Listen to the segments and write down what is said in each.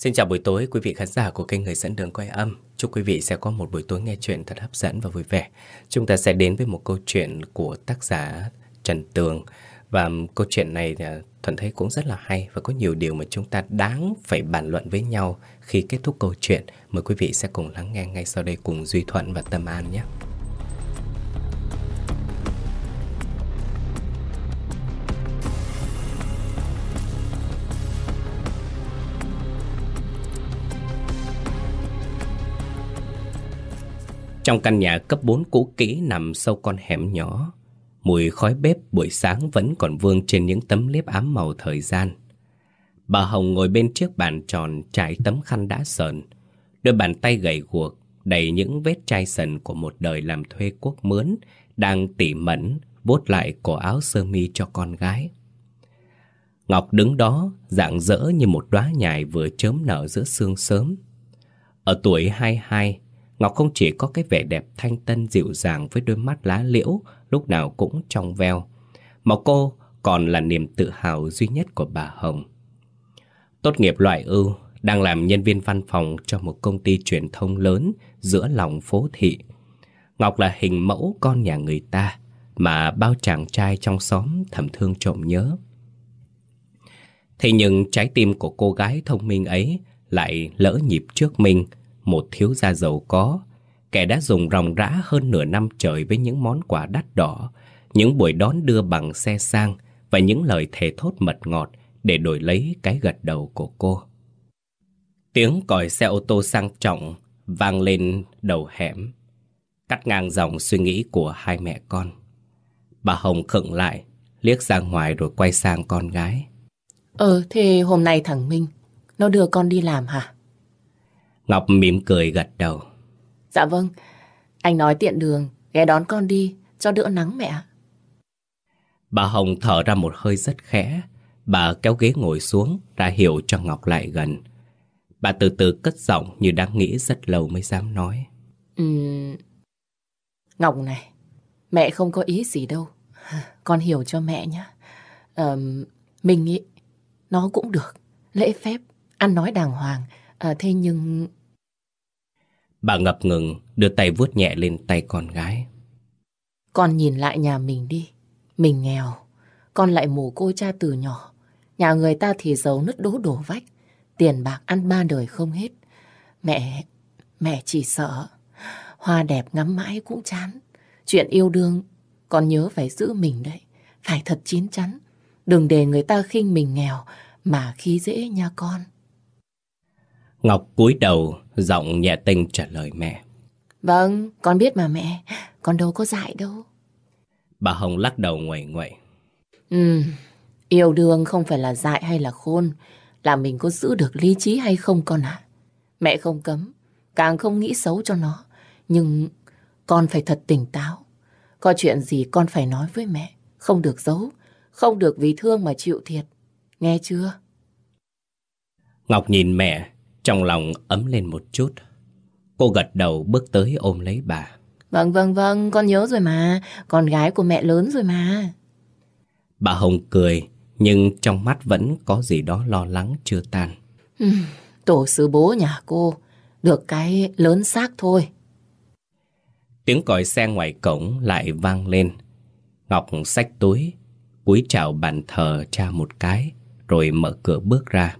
Xin chào buổi tối, quý vị khán giả của kênh Người dẫn đường quay âm. Chúc quý vị sẽ có một buổi tối nghe chuyện thật hấp dẫn và vui vẻ. Chúng ta sẽ đến với một câu chuyện của tác giả Trần Tường. Và um, câu chuyện này à, Thuận thấy cũng rất là hay và có nhiều điều mà chúng ta đáng phải bàn luận với nhau khi kết thúc câu chuyện. Mời quý vị sẽ cùng lắng nghe ngay sau đây cùng Duy Thuận và Tâm An nhé. Trong căn nhà cấp 4 cũ kỹ nằm sâu con hẻm nhỏ, mùi khói bếp buổi sáng vẫn còn vương trên những tấm liếp ám màu thời gian. Bà Hồng ngồi bên chiếc bàn tròn trải tấm khăn đã sờn, đôi bàn tay gầy guộc đầy những vết chai sần của một đời làm thuê quốc mướn đang tỉ mẩn vuốt lại cổ áo sơ mi cho con gái. Ngọc đứng đó dạng dỡ như một đóa nhài vừa chớm nở giữa sương sớm. Ở tuổi 22, Ngọc không chỉ có cái vẻ đẹp thanh tân dịu dàng với đôi mắt lá liễu lúc nào cũng trong veo, mà cô còn là niềm tự hào duy nhất của bà Hồng. Tốt nghiệp loại ưu, đang làm nhân viên văn phòng cho một công ty truyền thông lớn giữa lòng phố thị. Ngọc là hình mẫu con nhà người ta mà bao chàng trai trong xóm thầm thương trộm nhớ. Thế nhưng trái tim của cô gái thông minh ấy lại lỡ nhịp trước mình, một thiếu gia giàu có, kẻ đã dùng ròng rã hơn nửa năm trời với những món quà đắt đỏ, những buổi đón đưa bằng xe sang và những lời thề thốt mật ngọt để đổi lấy cái gật đầu của cô. Tiếng còi xe ô tô sang trọng vang lên đầu hẻm, cắt ngang dòng suy nghĩ của hai mẹ con. Bà Hồng khựng lại, liếc ra ngoài rồi quay sang con gái. Ờ, thế hôm nay thằng Minh, nó đưa con đi làm hả? Ngọc mỉm cười gật đầu. Dạ vâng, anh nói tiện đường, ghé đón con đi, cho đỡ nắng mẹ. Bà Hồng thở ra một hơi rất khẽ, bà kéo ghế ngồi xuống, ra hiệu cho Ngọc lại gần. Bà từ từ cất giọng như đang nghĩ rất lâu mới dám nói. Uhm... Ngọc này, mẹ không có ý gì đâu. Con hiểu cho mẹ nhé. À, mình nghĩ nó cũng được, lễ phép, ăn nói đàng hoàng. À, thế nhưng Bà ngập ngừng đưa tay vuốt nhẹ lên tay con gái. Con nhìn lại nhà mình đi. Mình nghèo. Con lại mù cô cha từ nhỏ. Nhà người ta thì giàu nứt đố đổ vách. Tiền bạc ăn ba đời không hết. Mẹ, mẹ chỉ sợ. Hoa đẹp ngắm mãi cũng chán. Chuyện yêu đương, con nhớ phải giữ mình đấy. Phải thật chín chắn. Đừng để người ta khinh mình nghèo mà khi dễ nha con. Ngọc cúi đầu, giọng nhẹ tinh trả lời mẹ. Vâng, con biết mà mẹ, con đâu có dại đâu. Bà Hồng lắc đầu ngoẩy ngoẩy. Ừ, yêu đương không phải là dại hay là khôn, là mình có giữ được lý trí hay không con ạ. Mẹ không cấm, càng không nghĩ xấu cho nó, nhưng con phải thật tỉnh táo. Có chuyện gì con phải nói với mẹ, không được giấu, không được vì thương mà chịu thiệt. Nghe chưa? Ngọc nhìn mẹ, trong lòng ấm lên một chút. Cô gật đầu bước tới ôm lấy bà. Vâng vâng vâng Con nhớ rồi mà. Con gái của mẹ lớn rồi mà. Bà Hồng cười Nhưng trong mắt vẫn có gì đó lo lắng chưa tan. Tổ sư bố nhà cô Được cái lớn xác thôi. Tiếng còi xe ngoài cổng lại vang lên. Ngọc xách túi cúi chào bàn thờ cha một cái Rồi mở cửa bước ra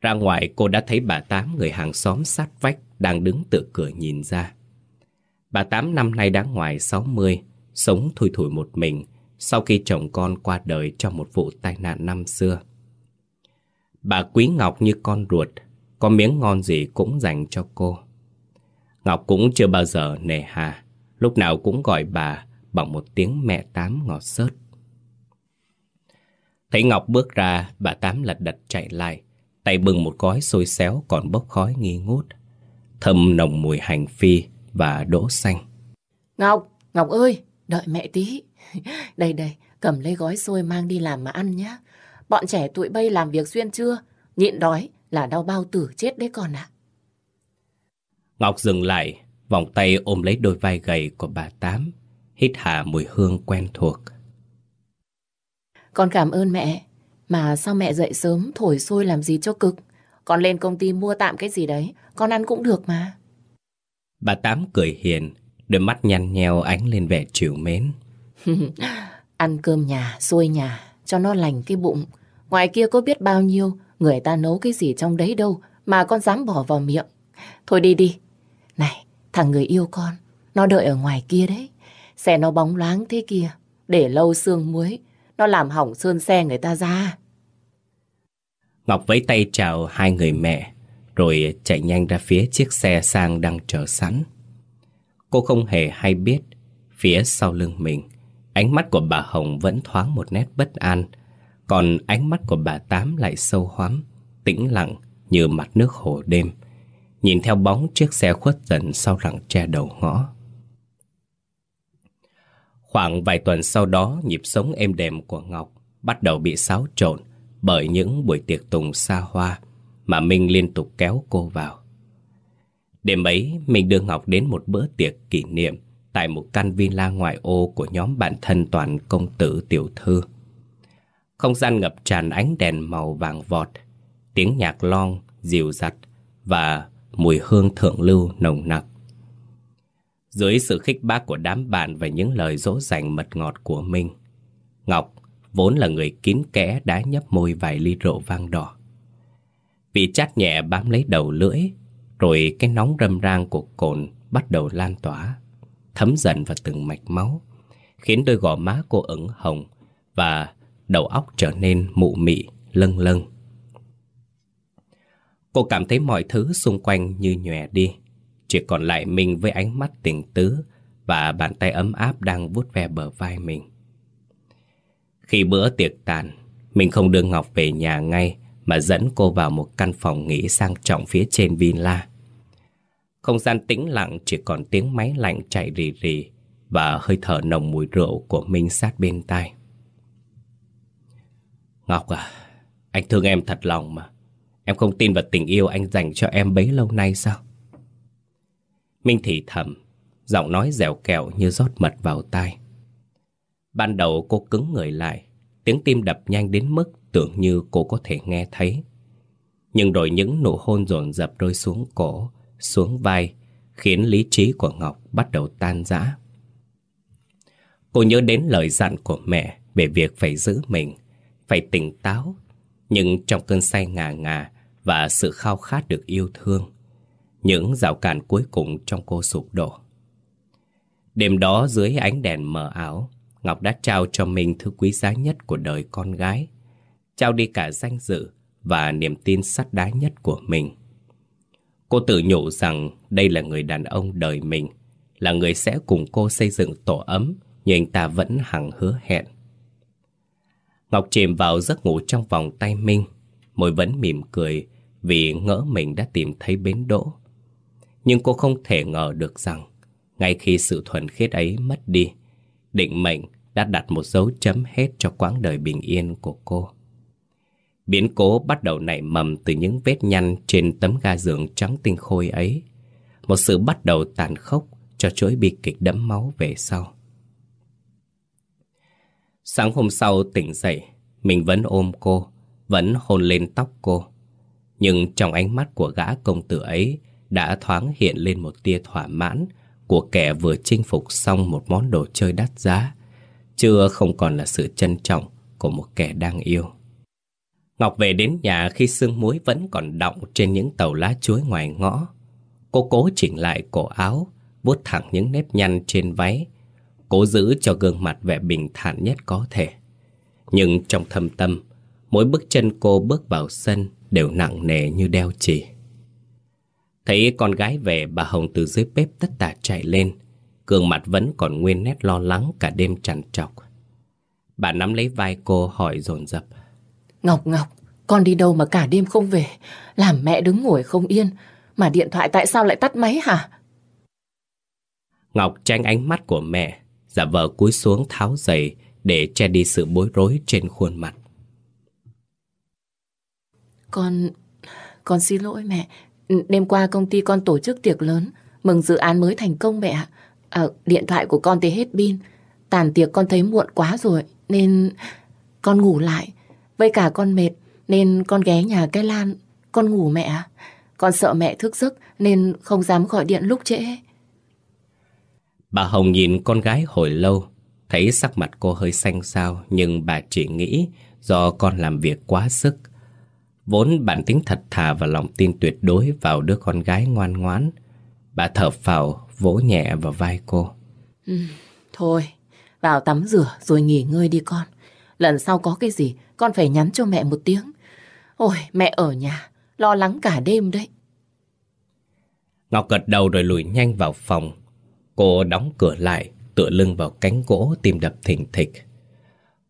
ra ngoài cô đã thấy bà Tám người hàng xóm sát vách đang đứng tự cửa nhìn ra. Bà Tám năm nay đã ngoài 60, sống thui thủi một mình sau khi chồng con qua đời trong một vụ tai nạn năm xưa. Bà Quý Ngọc như con ruột, có miếng ngon gì cũng dành cho cô. Ngọc cũng chưa bao giờ nề hà, lúc nào cũng gọi bà bằng một tiếng mẹ Tám ngọt xớt. Thấy Ngọc bước ra, bà Tám lật đật chạy lại, Tay bưng một gói xôi xéo còn bốc khói nghi ngút. Thơm nồng mùi hành phi và đỗ xanh. Ngọc, Ngọc ơi, đợi mẹ tí. Đây đây, cầm lấy gói xôi mang đi làm mà ăn nhé Bọn trẻ tụi bay làm việc xuyên trưa Nhịn đói là đau bao tử chết đấy con ạ. Ngọc dừng lại Vòng tay ôm lấy đôi vai gầy của bà Tám Hít hà mùi hương quen thuộc. Con cảm ơn mẹ mà sao mẹ dậy sớm thổi sôi làm gì cho cực? Con lên công ty mua tạm cái gì đấy, con ăn cũng được mà. Bà Tám cười hiền, đôi mắt nhăn nheo ánh lên vẻ trìu mến. ăn cơm nhà, xuôi nhà, cho nó lành cái bụng. Ngoài kia có biết bao nhiêu, người ta nấu cái gì trong đấy đâu mà con dám bỏ vào miệng. Thôi đi đi. Này, thằng người yêu con, nó đợi ở ngoài kia đấy. Xe nó bóng loáng thế kia, để lâu xương muối, nó làm hỏng sơn xe người ta ra. Ngọc vẫy tay chào hai người mẹ, rồi chạy nhanh ra phía chiếc xe sang đang chờ sẵn. Cô không hề hay biết, phía sau lưng mình, ánh mắt của bà Hồng vẫn thoáng một nét bất an, còn ánh mắt của bà Tám lại sâu hoắm, tĩnh lặng như mặt nước hồ đêm, nhìn theo bóng chiếc xe khuất dần sau rặng tre đầu ngõ. Khoảng vài tuần sau đó, nhịp sống êm đềm của Ngọc bắt đầu bị xáo trộn bởi những buổi tiệc tùng xa hoa mà Minh liên tục kéo cô vào. Đêm ấy, mình đưa Ngọc đến một bữa tiệc kỷ niệm tại một căn villa ngoại ô của nhóm bạn thân toàn công tử tiểu thư. Không gian ngập tràn ánh đèn màu vàng vọt, tiếng nhạc lon, dịu dặt và mùi hương thượng lưu nồng nặc. Dưới sự khích bác của đám bạn và những lời dỗ dành mật ngọt của Minh, Ngọc vốn là người kín kẽ đã nhấp môi vài ly rượu vang đỏ. Vị chát nhẹ bám lấy đầu lưỡi, rồi cái nóng râm rang của cồn bắt đầu lan tỏa, thấm dần vào từng mạch máu, khiến đôi gò má cô ửng hồng và đầu óc trở nên mụ mị, lâng lâng. Cô cảm thấy mọi thứ xung quanh như nhòe đi, chỉ còn lại mình với ánh mắt tình tứ và bàn tay ấm áp đang vuốt ve bờ vai mình. Khi bữa tiệc tàn, mình không đưa Ngọc về nhà ngay mà dẫn cô vào một căn phòng nghỉ sang trọng phía trên villa. Không gian tĩnh lặng chỉ còn tiếng máy lạnh chạy rì rì và hơi thở nồng mùi rượu của Minh sát bên tai. Ngọc à, anh thương em thật lòng mà. Em không tin vào tình yêu anh dành cho em bấy lâu nay sao? Minh thì thầm, giọng nói dẻo kẹo như rót mật vào tai. Ban đầu cô cứng người lại, tiếng tim đập nhanh đến mức tưởng như cô có thể nghe thấy. Nhưng rồi những nụ hôn dồn dập rơi xuống cổ, xuống vai, khiến lý trí của Ngọc bắt đầu tan rã. Cô nhớ đến lời dặn của mẹ về việc phải giữ mình, phải tỉnh táo. Nhưng trong cơn say ngà ngà và sự khao khát được yêu thương, những rào cản cuối cùng trong cô sụp đổ. Đêm đó dưới ánh đèn mờ ảo, Ngọc đã trao cho mình thứ quý giá nhất của đời con gái. Trao đi cả danh dự và niềm tin sắt đá nhất của mình. Cô tự nhủ rằng đây là người đàn ông đời mình, là người sẽ cùng cô xây dựng tổ ấm như anh ta vẫn hằng hứa hẹn. Ngọc chìm vào giấc ngủ trong vòng tay Minh, môi vẫn mỉm cười vì ngỡ mình đã tìm thấy bến đỗ. Nhưng cô không thể ngờ được rằng, ngay khi sự thuần khiết ấy mất đi, định mệnh đã đặt một dấu chấm hết cho quãng đời bình yên của cô. Biến cố bắt đầu nảy mầm từ những vết nhăn trên tấm ga giường trắng tinh khôi ấy. Một sự bắt đầu tàn khốc cho chuỗi bi kịch đẫm máu về sau. Sáng hôm sau tỉnh dậy, mình vẫn ôm cô, vẫn hôn lên tóc cô. Nhưng trong ánh mắt của gã công tử ấy đã thoáng hiện lên một tia thỏa mãn của kẻ vừa chinh phục xong một món đồ chơi đắt giá, chưa không còn là sự trân trọng của một kẻ đang yêu. Ngọc về đến nhà khi sương muối vẫn còn đọng trên những tàu lá chuối ngoài ngõ. Cô cố chỉnh lại cổ áo, vuốt thẳng những nếp nhăn trên váy, cố giữ cho gương mặt vẻ bình thản nhất có thể. Nhưng trong thâm tâm, mỗi bước chân cô bước vào sân đều nặng nề như đeo chỉ. Thấy con gái về, bà Hồng từ dưới bếp tất tả chạy lên, gương mặt vẫn còn nguyên nét lo lắng cả đêm trằn trọc. Bà nắm lấy vai cô hỏi dồn dập. Ngọc Ngọc, con đi đâu mà cả đêm không về? Làm mẹ đứng ngồi không yên, mà điện thoại tại sao lại tắt máy hả? Ngọc tranh ánh mắt của mẹ, giả vờ cúi xuống tháo giày để che đi sự bối rối trên khuôn mặt. Con... con xin lỗi mẹ. Đêm qua công ty con tổ chức tiệc lớn, mừng dự án mới thành công mẹ ạ. À, điện thoại của con thì hết pin. Tàn tiệc con thấy muộn quá rồi, nên con ngủ lại. Với cả con mệt, nên con ghé nhà cái Lan con ngủ mẹ ạ. Con sợ mẹ thức giấc nên không dám gọi điện lúc trễ. Bà Hồng nhìn con gái hồi lâu, thấy sắc mặt cô hơi xanh xao nhưng bà chỉ nghĩ do con làm việc quá sức. Vốn bản tính thật thà và lòng tin tuyệt đối vào đứa con gái ngoan ngoãn. Bà thở phào vỗ nhẹ vào vai cô. Ừ, thôi, vào tắm rửa rồi nghỉ ngơi đi con. Lần sau có cái gì con phải nhắn cho mẹ một tiếng. Ôi, mẹ ở nhà, lo lắng cả đêm đấy. Ngọc gật đầu rồi lùi nhanh vào phòng. Cô đóng cửa lại, tựa lưng vào cánh gỗ tim đập thình thịch.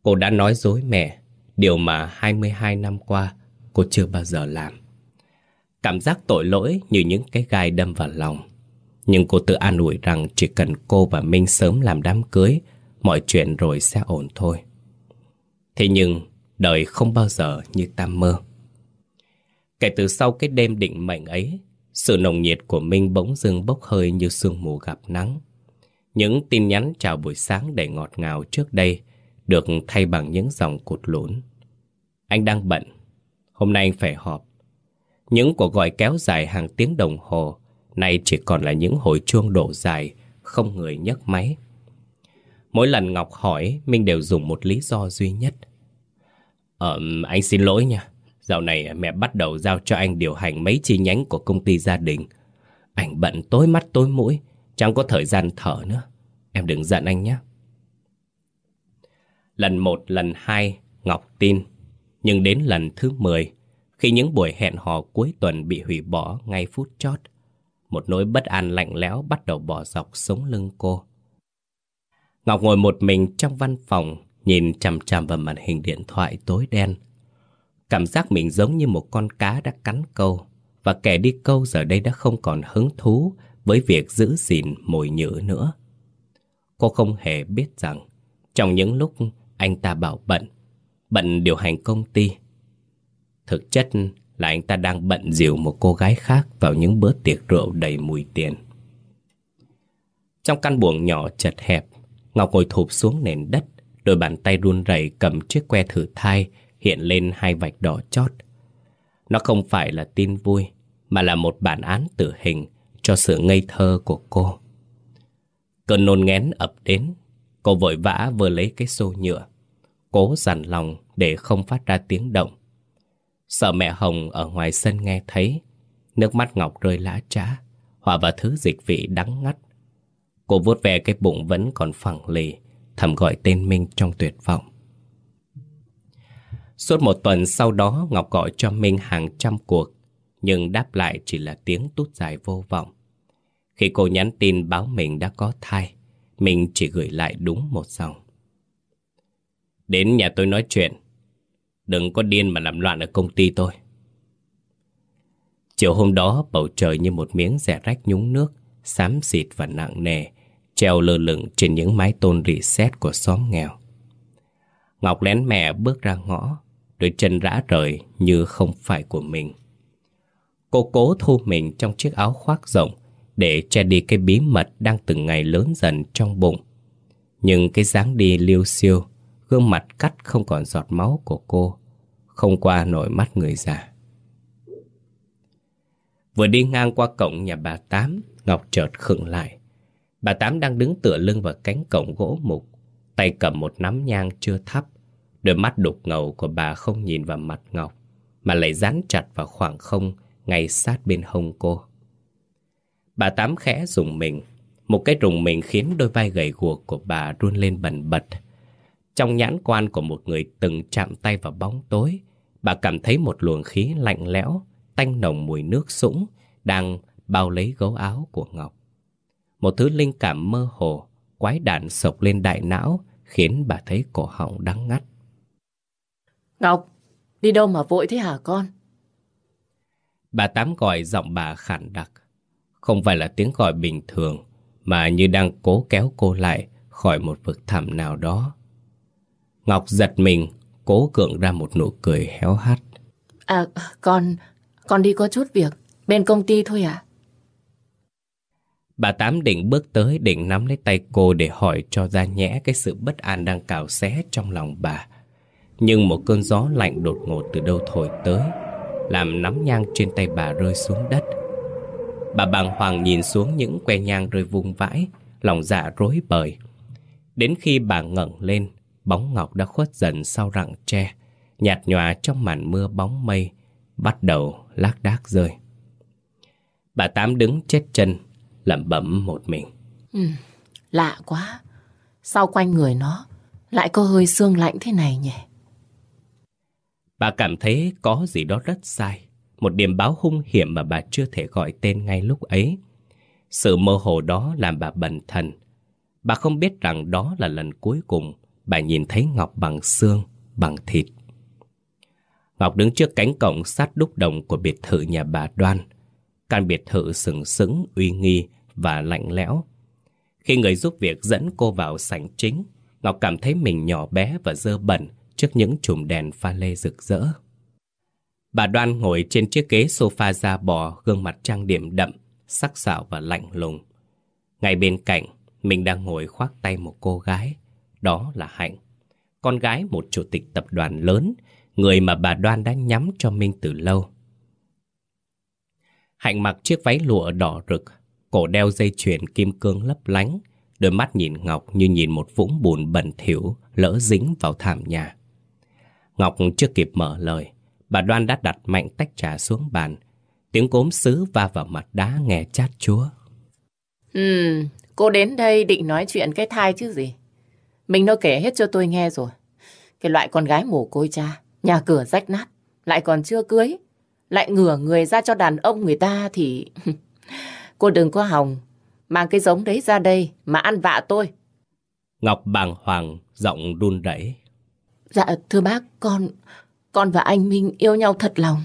Cô đã nói dối mẹ, điều mà 22 năm qua cô chưa bao giờ làm. Cảm giác tội lỗi như những cái gai đâm vào lòng. Nhưng cô tự an ủi rằng chỉ cần cô và Minh sớm làm đám cưới, mọi chuyện rồi sẽ ổn thôi. Thế nhưng, đời không bao giờ như ta mơ. Kể từ sau cái đêm định mệnh ấy, sự nồng nhiệt của Minh bỗng dưng bốc hơi như sương mù gặp nắng. Những tin nhắn chào buổi sáng đầy ngọt ngào trước đây được thay bằng những dòng cụt lún. Anh đang bận, hôm nay phải họp. Những cuộc gọi kéo dài hàng tiếng đồng hồ, nay chỉ còn là những hồi chuông đổ dài, không người nhấc máy. Mỗi lần Ngọc hỏi, Minh đều dùng một lý do duy nhất. Ờ, anh xin lỗi nha. Dạo này mẹ bắt đầu giao cho anh điều hành mấy chi nhánh của công ty gia đình. Anh bận tối mắt tối mũi, chẳng có thời gian thở nữa. Em đừng giận anh nhé. Lần một, lần hai, Ngọc tin. Nhưng đến lần thứ mười, khi những buổi hẹn hò cuối tuần bị hủy bỏ ngay phút chót, một nỗi bất an lạnh lẽo bắt đầu bỏ dọc sống lưng cô. Ngọc ngồi một mình trong văn phòng, nhìn chằm chằm vào màn hình điện thoại tối đen. Cảm giác mình giống như một con cá đã cắn câu, và kẻ đi câu giờ đây đã không còn hứng thú với việc giữ gìn mồi nhữ nữa. Cô không hề biết rằng, trong những lúc anh ta bảo bận, bận điều hành công ty, thực chất là anh ta đang bận dìu một cô gái khác vào những bữa tiệc rượu đầy mùi tiền. Trong căn buồng nhỏ chật hẹp, Ngọc ngồi thụp xuống nền đất, đôi bàn tay run rẩy cầm chiếc que thử thai hiện lên hai vạch đỏ chót. Nó không phải là tin vui, mà là một bản án tử hình cho sự ngây thơ của cô. Cơn nôn ngén ập đến, cô vội vã vừa lấy cái xô nhựa, cố dằn lòng để không phát ra tiếng động. Sợ mẹ Hồng ở ngoài sân nghe thấy, nước mắt Ngọc rơi lã trá, hòa vào thứ dịch vị đắng ngắt. Cô vuốt ve cái bụng vẫn còn phẳng lì, thầm gọi tên Minh trong tuyệt vọng. Suốt một tuần sau đó Ngọc gọi cho Minh hàng trăm cuộc, nhưng đáp lại chỉ là tiếng tút dài vô vọng. Khi cô nhắn tin báo mình đã có thai, mình chỉ gửi lại đúng một dòng. Đến nhà tôi nói chuyện, đừng có điên mà làm loạn ở công ty tôi. Chiều hôm đó bầu trời như một miếng rẻ rách nhúng nước, xám xịt và nặng nề, treo lơ lửng trên những mái tôn rỉ sét của xóm nghèo. Ngọc lén mẹ bước ra ngõ, đôi chân rã rời như không phải của mình. Cô cố thu mình trong chiếc áo khoác rộng để che đi cái bí mật đang từng ngày lớn dần trong bụng. Nhưng cái dáng đi liêu siêu, gương mặt cắt không còn giọt máu của cô, không qua nổi mắt người già. Vừa đi ngang qua cổng nhà bà Tám, Ngọc chợt khựng lại. Bà Tám đang đứng tựa lưng vào cánh cổng gỗ mục, tay cầm một nắm nhang chưa thắp. Đôi mắt đục ngầu của bà không nhìn vào mặt Ngọc, mà lại dán chặt vào khoảng không ngay sát bên hông cô. Bà Tám khẽ rùng mình, một cái rùng mình khiến đôi vai gầy guộc của bà run lên bần bật. Trong nhãn quan của một người từng chạm tay vào bóng tối, bà cảm thấy một luồng khí lạnh lẽo, tanh nồng mùi nước sũng đang bao lấy gấu áo của Ngọc. Một thứ linh cảm mơ hồ, quái đản sộc lên đại não, khiến bà thấy cổ họng đắng ngắt. Ngọc, đi đâu mà vội thế hả con? Bà Tám gọi giọng bà khản đặc. Không phải là tiếng gọi bình thường, mà như đang cố kéo cô lại khỏi một vực thẳm nào đó. Ngọc giật mình, cố cưỡng ra một nụ cười héo hắt. À, con, con đi có chút việc, bên công ty thôi à? Bà Tám định bước tới định nắm lấy tay cô để hỏi cho ra nhẽ cái sự bất an đang cào xé trong lòng bà. Nhưng một cơn gió lạnh đột ngột từ đâu thổi tới. Làm nắm nhang trên tay bà rơi xuống đất Bà bàng hoàng nhìn xuống những que nhang rơi vung vãi Lòng dạ rối bời Đến khi bà ngẩng lên Bóng ngọc đã khuất dần sau rặng tre. Nhạt nhòa trong màn mưa bóng mây Bắt đầu lác đác rơi. Bà Tám đứng chết chân lẩm bẩm một mình. Ừ, Lạ quá. Sao quanh người nó Lại có hơi xương lạnh thế này nhỉ? Bà cảm thấy có gì đó rất sai. Một điểm báo hung hiểm mà bà chưa thể gọi tên ngay lúc ấy. Sự mơ hồ đó làm bà bần thần. Bà không biết rằng đó là lần cuối cùng Bà nhìn thấy Ngọc bằng xương, bằng thịt Ngọc đứng trước cánh cổng sát đúc đồng của biệt thự nhà bà Đoan Căn biệt thự sừng sững, uy nghi và lạnh lẽo Khi người giúp việc dẫn cô vào sảnh chính Ngọc cảm thấy mình nhỏ bé và dơ bẩn trước những chùm đèn pha lê rực rỡ. Bà Đoan ngồi trên chiếc ghế sofa da bò, gương mặt trang điểm đậm, sắc sảo và lạnh lùng. Ngay bên cạnh, mình đang ngồi khoác tay một cô gái, đó là Hạnh. Con gái một chủ tịch tập đoàn lớn, người mà bà Đoan đã nhắm cho Minh từ lâu. Hạnh mặc chiếc váy lụa đỏ rực, cổ đeo dây chuyền kim cương lấp lánh, đôi mắt nhìn Ngọc như nhìn một vũng bùn bẩn thỉu lỡ dính vào thảm nhà. Ngọc chưa kịp mở lời, bà Đoan đã đặt mạnh tách trà xuống bàn. Tiếng cốm sứ va vào mặt đá nghe chát chúa. Ừ, cô đến đây định nói chuyện cái thai chứ gì. Mình nó kể hết cho tôi nghe rồi. Cái loại con gái mồ côi cha, nhà cửa rách nát, lại còn chưa cưới. Lại ngửa người ra cho đàn ông người ta thì... cô đừng có hòng, mang cái giống đấy ra đây mà ăn vạ tôi. Ngọc bàng hoàng, giọng run rẩy. Dạ thưa bác, con con và anh Minh yêu nhau thật lòng.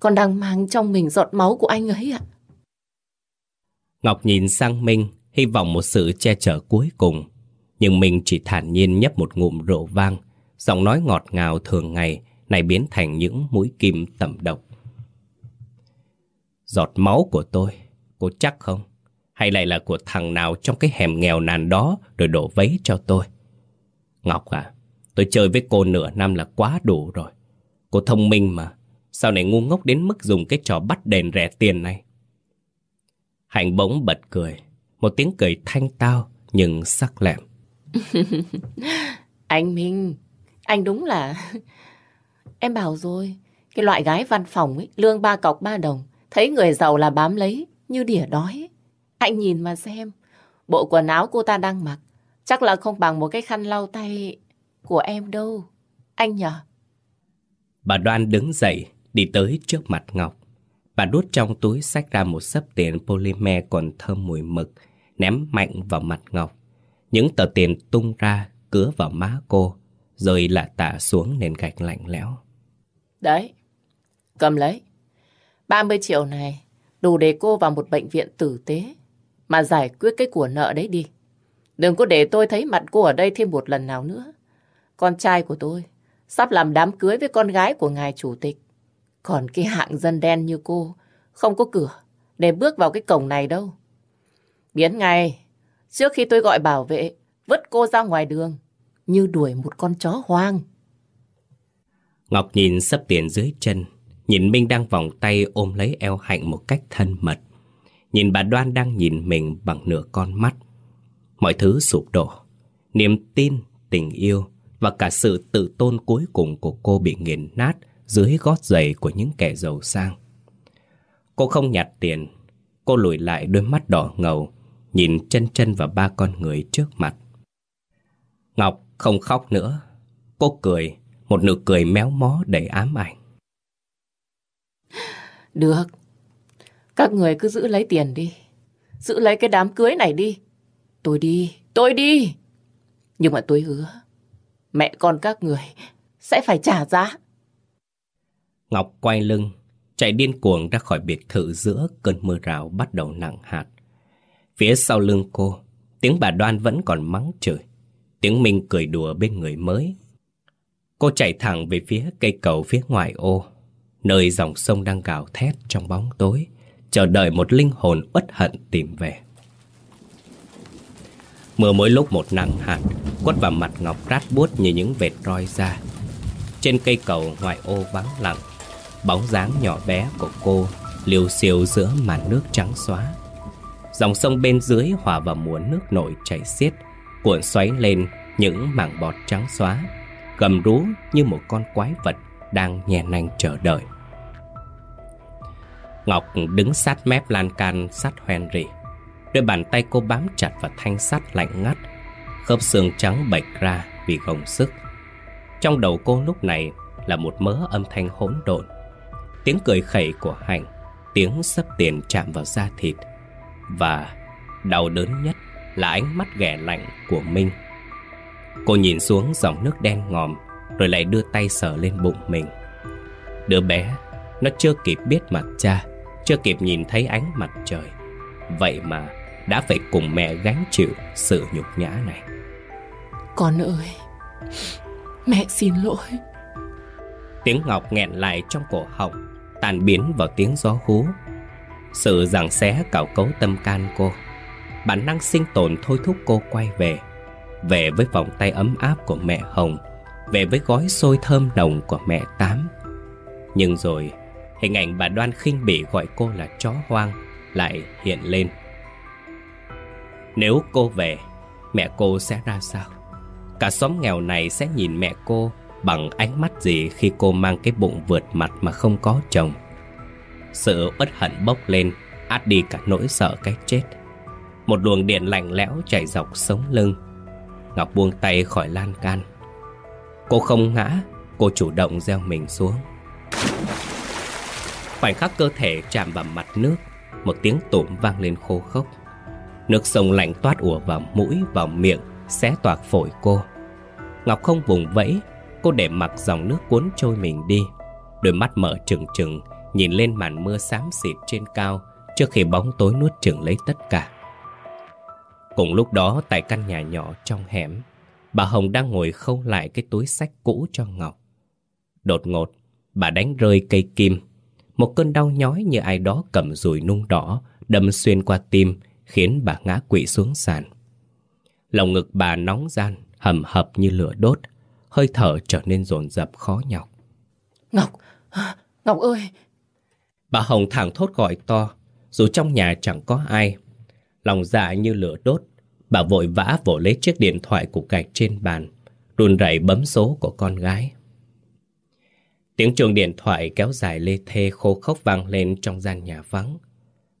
Con đang mang trong mình giọt máu của anh ấy ạ. Ngọc nhìn sang Minh, hy vọng một sự che chở cuối cùng. Nhưng mình chỉ thản nhiên nhấp một ngụm rượu vang, giọng nói ngọt ngào thường ngày này biến thành những mũi kim tẩm độc. Giọt máu của tôi, cô chắc không? Hay lại là của thằng nào trong cái hẻm nghèo nàn đó rồi đổ vấy cho tôi? Ngọc à, Tôi chơi với cô nửa năm là quá đủ rồi. Cô thông minh mà. Sao này ngu ngốc đến mức dùng cái trò bắt đền rẻ tiền này? Hạnh bỗng bật cười. Một tiếng cười thanh tao nhưng sắc lẹm. anh Minh, anh đúng là... Em bảo rồi, cái loại gái văn phòng ấy, lương ba cọc ba đồng, thấy người giàu là bám lấy, như đỉa đói. Anh nhìn mà xem, bộ quần áo cô ta đang mặc, chắc là không bằng một cái khăn lau tay của em đâu, anh nhờ. Bà Đoan đứng dậy, đi tới trước mặt Ngọc. Bà đút trong túi sách ra một sấp tiền polymer còn thơm mùi mực, ném mạnh vào mặt Ngọc. Những tờ tiền tung ra, cứa vào má cô, rồi lạ tả xuống nền gạch lạnh lẽo. Đấy, cầm lấy. 30 triệu này đủ để cô vào một bệnh viện tử tế mà giải quyết cái của nợ đấy đi. Đừng có để tôi thấy mặt cô ở đây thêm một lần nào nữa. Con trai của tôi sắp làm đám cưới với con gái của ngài chủ tịch. Còn cái hạng dân đen như cô không có cửa để bước vào cái cổng này đâu. Biến ngay, trước khi tôi gọi bảo vệ, vứt cô ra ngoài đường, như đuổi một con chó hoang. Ngọc nhìn sắp tiền dưới chân, nhìn Minh đang vòng tay ôm lấy eo Hạnh một cách thân mật. Nhìn bà Đoan đang nhìn mình bằng nửa con mắt. Mọi thứ sụp đổ. Niềm tin, tình yêu và cả sự tự tôn cuối cùng của cô bị nghiền nát dưới gót giày của những kẻ giàu sang. Cô không nhặt tiền, cô lùi lại đôi mắt đỏ ngầu, nhìn chân chân vào ba con người trước mặt. Ngọc không khóc nữa, cô cười, một nụ cười méo mó đầy ám ảnh. Được, các người cứ giữ lấy tiền đi, giữ lấy cái đám cưới này đi. Tôi đi, tôi đi. Nhưng mà tôi hứa, mẹ con các người sẽ phải trả giá. Ngọc quay lưng, chạy điên cuồng ra khỏi biệt thự giữa cơn mưa rào bắt đầu nặng hạt. Phía sau lưng cô, tiếng bà Đoan vẫn còn mắng chửi. Tiếng Minh cười đùa bên người mới. Cô chạy thẳng về phía cây cầu phía ngoài ô, nơi dòng sông đang gào thét trong bóng tối, chờ đợi một linh hồn uất hận tìm về. Mưa mỗi lúc một nặng hạt Quất vào mặt Ngọc rát buốt như những vệt roi da Trên cây cầu ngoài ô vắng lặng Bóng dáng nhỏ bé của cô liều siêu giữa màn nước trắng xóa Dòng sông bên dưới hòa vào mùa nước nổi chảy xiết, Cuộn xoáy lên những mảng bọt trắng xóa, Gầm rú như một con quái vật đang nhè nanh chờ đợi. Ngọc đứng sát mép lan can sắt rỉ, Đôi bàn tay cô bám chặt vào thanh sắt lạnh ngắt, Khớp xương trắng bệch ra vì gồng sức. Trong đầu cô lúc này là một mớ âm thanh hỗn độn. Tiếng cười khẩy của Hạnh, Tiếng sấp tiền chạm vào da thịt và đau đớn nhất là ánh mắt ghẻ lạnh của Minh. Cô nhìn xuống dòng nước đen ngòm Rồi lại đưa tay sờ lên bụng mình. Đứa bé Nó chưa kịp biết mặt cha Chưa kịp nhìn thấy ánh mặt trời. Vậy mà đã phải cùng mẹ gánh chịu sự nhục nhã này. Con ơi Mẹ xin lỗi. Tiếng Ngọc nghẹn lại trong cổ họng Tàn biến vào tiếng gió hú sự giằng xé cào cấu tâm can cô. Bản năng sinh tồn thôi thúc cô quay về. Về với vòng tay ấm áp của mẹ Hồng. Về với gói xôi thơm nồng của mẹ Tám. Nhưng rồi, Hình ảnh bà Đoan khinh bỉ gọi cô là chó hoang Lại hiện lên. Nếu cô về, Mẹ cô sẽ ra sao? Cả xóm nghèo này sẽ nhìn mẹ cô Bằng ánh mắt gì khi cô mang cái bụng vượt mặt mà không có chồng? Sự bất hận bốc lên Át đi cả nỗi sợ cái chết. Một luồng điện lạnh lẽo chảy dọc sống lưng. Ngọc buông tay khỏi lan can. Cô không ngã Cô chủ động gieo mình xuống. Khoảnh khắc cơ thể chạm vào mặt nước Một tiếng tụm vang lên khô khốc. Nước sông lạnh toát ùa vào mũi, vào miệng Xé toạc phổi cô. Ngọc không vùng vẫy Cô để mặc dòng nước cuốn trôi mình đi. Đôi mắt mở trừng trừng Nhìn lên màn mưa xám xịt trên cao Trước khi bóng tối nuốt chửng lấy tất cả. Cùng lúc đó tại căn nhà nhỏ trong hẻm Bà Hồng đang ngồi khâu lại cái túi sách cũ cho Ngọc. Đột ngột Bà đánh rơi cây kim. Một cơn đau nhói như ai đó cầm dùi nung đỏ Đâm xuyên qua tim Khiến bà ngã quỵ xuống sàn. Lòng ngực bà nóng gian Hầm hập như lửa đốt Hơi thở trở nên dồn dập khó nhọc. Ngọc, Ngọc ơi! Bà Hồng thẳng thốt gọi to Dù trong nhà chẳng có ai. Lòng dạ như lửa đốt Bà vội vã vỗ lấy chiếc điện thoại của gạch trên bàn Run rẩy bấm số của con gái. Tiếng chuông điện thoại kéo dài lê thê khô khốc vang lên trong gian nhà vắng.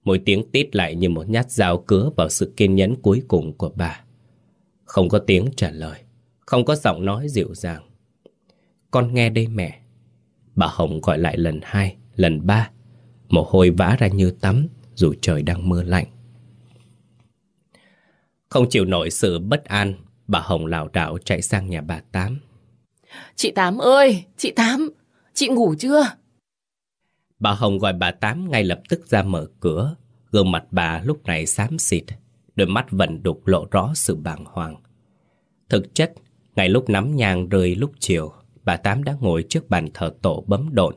Mỗi tiếng tít lại như một nhát dao cứa vào sự kiên nhẫn cuối cùng của bà. Không có tiếng trả lời Không có giọng nói dịu dàng. Con nghe đây mẹ. Bà Hồng gọi lại lần hai, lần ba. Mồ hôi vã ra như tắm Dù trời đang mưa lạnh. Không chịu nổi sự bất an Bà Hồng lảo đảo chạy sang nhà bà Tám. Chị Tám ơi, chị Tám Chị ngủ chưa? Bà Hồng gọi bà Tám ngay lập tức ra mở cửa. Gương mặt bà lúc này xám xịt Đôi mắt vẫn đục lộ rõ sự bàng hoàng. Thực chất, ngay lúc nắm nhang rơi lúc chiều Bà Tám đã ngồi trước bàn thờ tổ bấm độn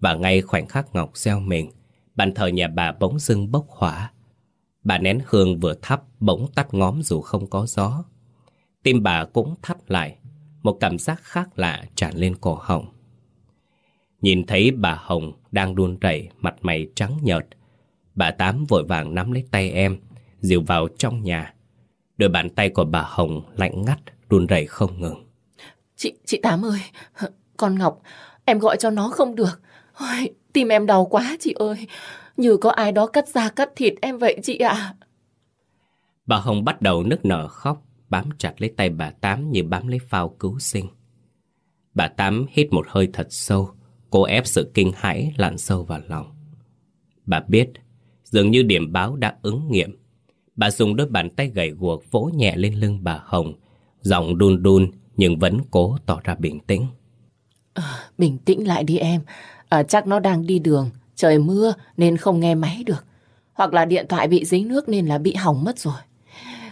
và ngay khoảnh khắc Ngọc gieo mình Bàn thờ nhà bà bỗng dưng bốc hỏa. Bà nén hương vừa thắp bỗng tắt ngóm dù không có gió. Tim bà cũng thắt lại Một cảm giác khác lạ tràn lên cổ họng. Nhìn thấy bà Hồng đang đun rẩy mặt mày trắng nhợt Bà Tám vội vàng nắm lấy tay em Dìu vào trong nhà. Đôi bàn tay của bà Hồng lạnh ngắt Đun rẩy không ngừng. Chị, chị Tám ơi Con Ngọc Em gọi cho nó không được. Ôi, Tim em đau quá chị ơi. Như có ai đó cắt da cắt thịt em vậy chị ạ. Bà Hồng bắt đầu nức nở khóc Bám chặt lấy tay bà Tám như bám lấy phao cứu sinh. Bà Tám hít một hơi thật sâu Cô ép sự kinh hãi lặn sâu vào lòng. Bà biết Dường như điểm báo đã ứng nghiệm. Bà dùng đôi bàn tay gầy guộc vỗ nhẹ lên lưng bà Hồng Giọng đun đun nhưng vẫn cố tỏ ra bình tĩnh. À, Bình tĩnh lại đi em à, Chắc nó đang đi đường. Trời mưa nên không nghe máy được. Hoặc là điện thoại bị dính nước nên là bị hỏng mất rồi.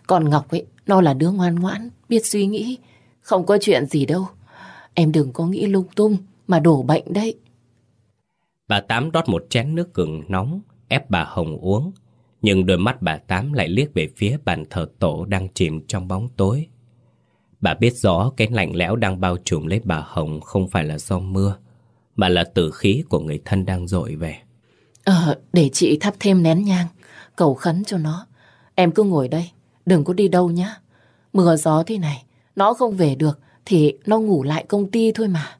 Còn Ngọc ấy Nó là đứa ngoan ngoãn Biết suy nghĩ. Không có chuyện gì đâu. Em đừng có nghĩ lung tung Mà đổ bệnh đấy. Bà Tám rót một chén nước gừng nóng ép bà Hồng uống. Nhưng đôi mắt bà Tám lại liếc về phía bàn thờ tổ đang chìm trong bóng tối. Bà biết rõ cái lạnh lẽo đang bao trùm lấy bà Hồng không phải là do mưa, mà là tử khí của người thân đang dội về. Ờ, để chị thắp thêm nén nhang Cầu khấn cho nó. Em cứ ngồi đây, đừng có đi đâu nhá. Mưa gió thế này Nó không về được Thì nó ngủ lại công ty thôi mà.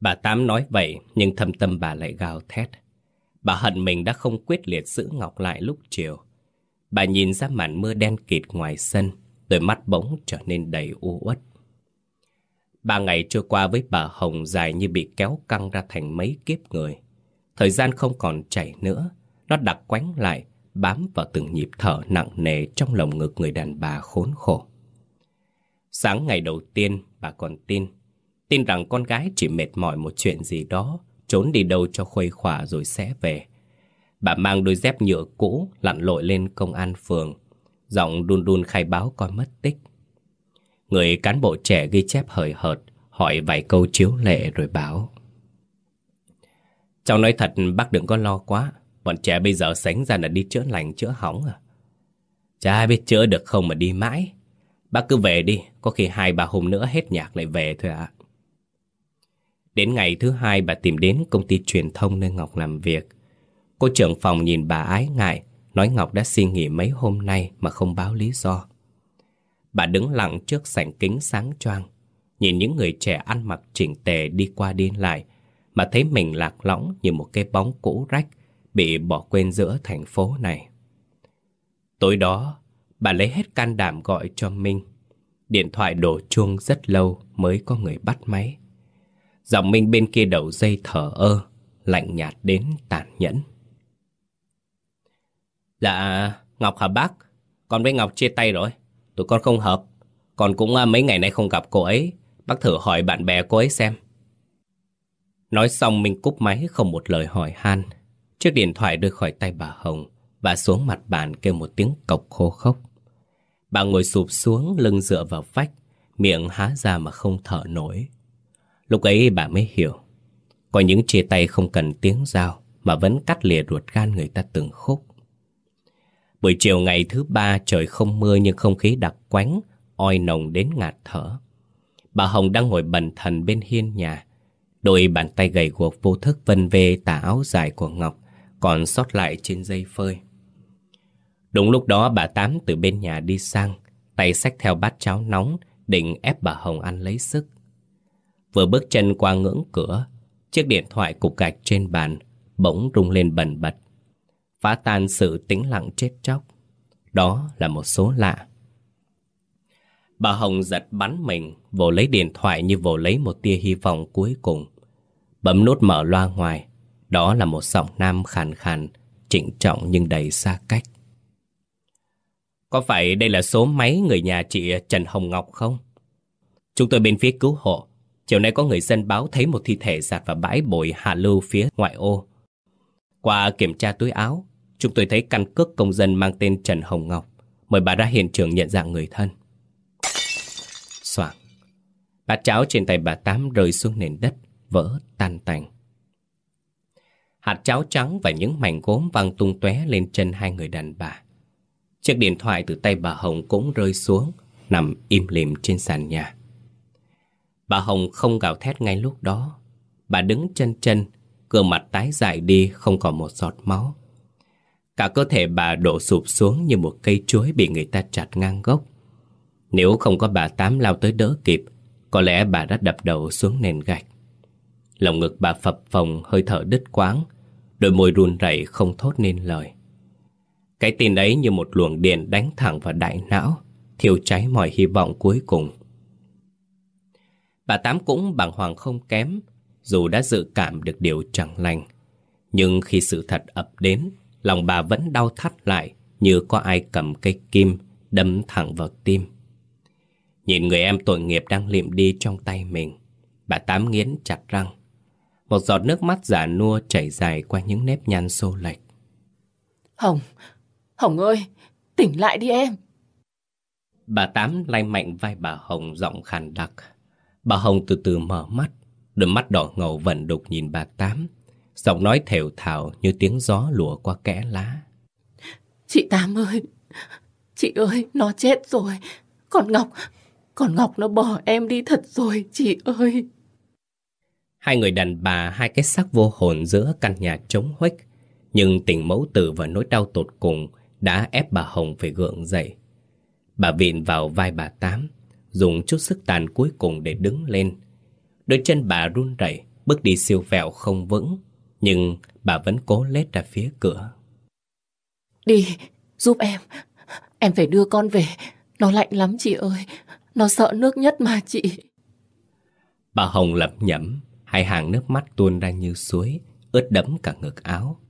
Bà Tám nói vậy Nhưng thâm tâm bà lại gào thét. Bà hận mình đã không quyết liệt giữ Ngọc lại lúc chiều. Bà nhìn ra màn mưa đen kịt ngoài sân Đôi mắt bỗng trở nên đầy u uất Ba ngày trôi qua với bà Hồng dài như bị kéo căng ra thành mấy kiếp người. Thời gian không còn chảy nữa, Nó đặc quánh lại, Bám vào từng nhịp thở nặng nề Trong lồng ngực người đàn bà khốn khổ. Sáng ngày đầu tiên, bà còn tin. Tin rằng con gái chỉ mệt mỏi một chuyện gì đó, Trốn đi đâu cho khuây khỏa rồi sẽ về. Bà mang đôi dép nhựa cũ Lặn lội lên công an phường. Giọng đun đun khai báo con mất tích. Người cán bộ trẻ ghi chép hời hợt, Hỏi vài câu chiếu lệ rồi báo Cháu nói thật, bác đừng có lo quá. Bọn trẻ bây giờ sánh ra là đi chữa lành, chữa hỏng à. Chả ai biết chữa được không mà đi mãi. Bác cứ về đi, Có khi hai ba hôm nữa hết nhạc lại về thôi ạ. Đến ngày thứ hai, bà tìm đến công ty truyền thông nơi Ngọc làm việc. Cô trưởng phòng nhìn bà ái ngại, Nói Ngọc đã xin nghỉ mấy hôm nay mà không báo lý do. Bà đứng lặng trước sảnh kính sáng choang, Nhìn những người trẻ ăn mặc chỉnh tề đi qua đi lại, Mà thấy mình lạc lõng như một cái bóng cũ rách, Bị bỏ quên giữa thành phố này. Tối đó, Bà lấy hết can đảm gọi cho Minh. Điện thoại đổ chuông rất lâu mới có người bắt máy. Giọng Minh bên kia đầu dây thở ơ, Lạnh nhạt đến tàn nhẫn. Dạ Ngọc hả bác? Con với Ngọc chia tay rồi. Tụi con không hợp. Còn cũng à, mấy ngày nay không gặp cô ấy. Bác thử hỏi bạn bè cô ấy xem. Nói xong Minh cúp máy không một lời hỏi han. Chiếc điện thoại đưa khỏi tay bà Hồng Và xuống mặt bàn kêu một tiếng cộc khô khốc. Bà ngồi sụp xuống, lưng dựa vào vách, Miệng há ra mà không thở nổi. Lúc ấy bà mới hiểu, Có những chia tay không cần tiếng dao Mà vẫn cắt lìa ruột gan người ta từng khúc. Buổi chiều ngày thứ ba trời không mưa nhưng không khí đặc quánh, oi nồng đến ngạt thở. Bà Hồng đang ngồi bần thần bên hiên nhà. Đôi bàn tay gầy guộc vô thức vân về tà áo dài của Ngọc còn sót lại trên dây phơi. Đúng lúc đó bà Tám từ bên nhà đi sang, tay xách theo bát cháo nóng định ép bà Hồng ăn lấy sức. Vừa bước chân qua ngưỡng cửa, chiếc điện thoại cục gạch trên bàn bỗng rung lên bần bật phá tan sự tĩnh lặng chết chóc. Đó là một số lạ. Bà Hồng giật bắn mình, vồ lấy điện thoại như vồ lấy một tia hy vọng cuối cùng. Bấm nút mở loa ngoài, đó là một giọng nam khàn khàn, trịnh trọng nhưng đầy xa cách. Có phải đây là số máy người nhà chị Trần Hồng Ngọc không? Chúng tôi bên phía cứu hộ. Chiều nay có người dân báo thấy một thi thể giặt vào bãi bồi hạ lưu phía ngoại ô. Qua kiểm tra túi áo, Chúng tôi thấy căn cước công dân mang tên Trần Hồng Ngọc. Mời bà ra hiện trường nhận dạng người thân. Soảng Bát cháo trên tay bà Tám rơi xuống nền đất, Vỡ tan tành. Hạt cháo trắng và những mảnh gốm văng tung tóe lên chân hai người đàn bà. Chiếc điện thoại từ tay bà Hồng cũng rơi xuống, Nằm im lìm trên sàn nhà. Bà Hồng không gào thét ngay lúc đó. Bà đứng chân chân, Gương mặt tái dài đi, không còn một giọt máu. Cả cơ thể bà đổ sụp xuống như một cây chuối bị người ta chặt ngang gốc. Nếu không có bà Tám lao tới đỡ kịp, có lẽ bà đã đập đầu xuống nền gạch. Lòng ngực bà phập phồng hơi thở đứt quáng, đôi môi run rẩy không thốt nên lời. Cái tin ấy như một luồng điện đánh thẳng vào đại não, thiêu cháy mọi hy vọng cuối cùng. Bà Tám cũng bàng hoàng không kém, dù đã dự cảm được điều chẳng lành. Nhưng khi sự thật ập đến, Lòng bà vẫn đau thắt lại Như có ai cầm cây kim Đâm thẳng vào tim. Nhìn người em tội nghiệp đang liệm đi trong tay mình Bà tám nghiến chặt răng. Một giọt nước mắt giả nua chảy dài qua những nếp nhăn xô lệch. Hồng, Hồng ơi, tỉnh lại đi em. Bà Tám lay mạnh vai bà Hồng giọng khàn đặc. Bà Hồng từ từ mở mắt Đôi mắt đỏ ngầu vẩn đục nhìn bà Tám Giọng nói thều thào như tiếng gió lùa qua kẽ lá. Chị Tám ơi, chị ơi, nó chết rồi. Còn Ngọc, còn Ngọc nó bỏ em đi thật rồi, chị ơi. Hai người đàn bà, hai cái xác vô hồn giữa căn nhà trống huếch. Nhưng tình mẫu tử và nỗi đau tột cùng đã ép bà Hồng phải gượng dậy. Bà vịn vào vai bà Tám, dùng chút sức tàn cuối cùng để đứng lên. Đôi chân bà run rẩy, bước đi siêu vẹo không vững, nhưng bà vẫn cố lết ra phía cửa. Đi, giúp em. Em phải đưa con về. Nó lạnh lắm chị ơi. Nó sợ nước nhất mà chị. Bà Hồng lẩm nhẩm, hai hàng nước mắt tuôn ra như suối, ướt đẫm cả ngực áo.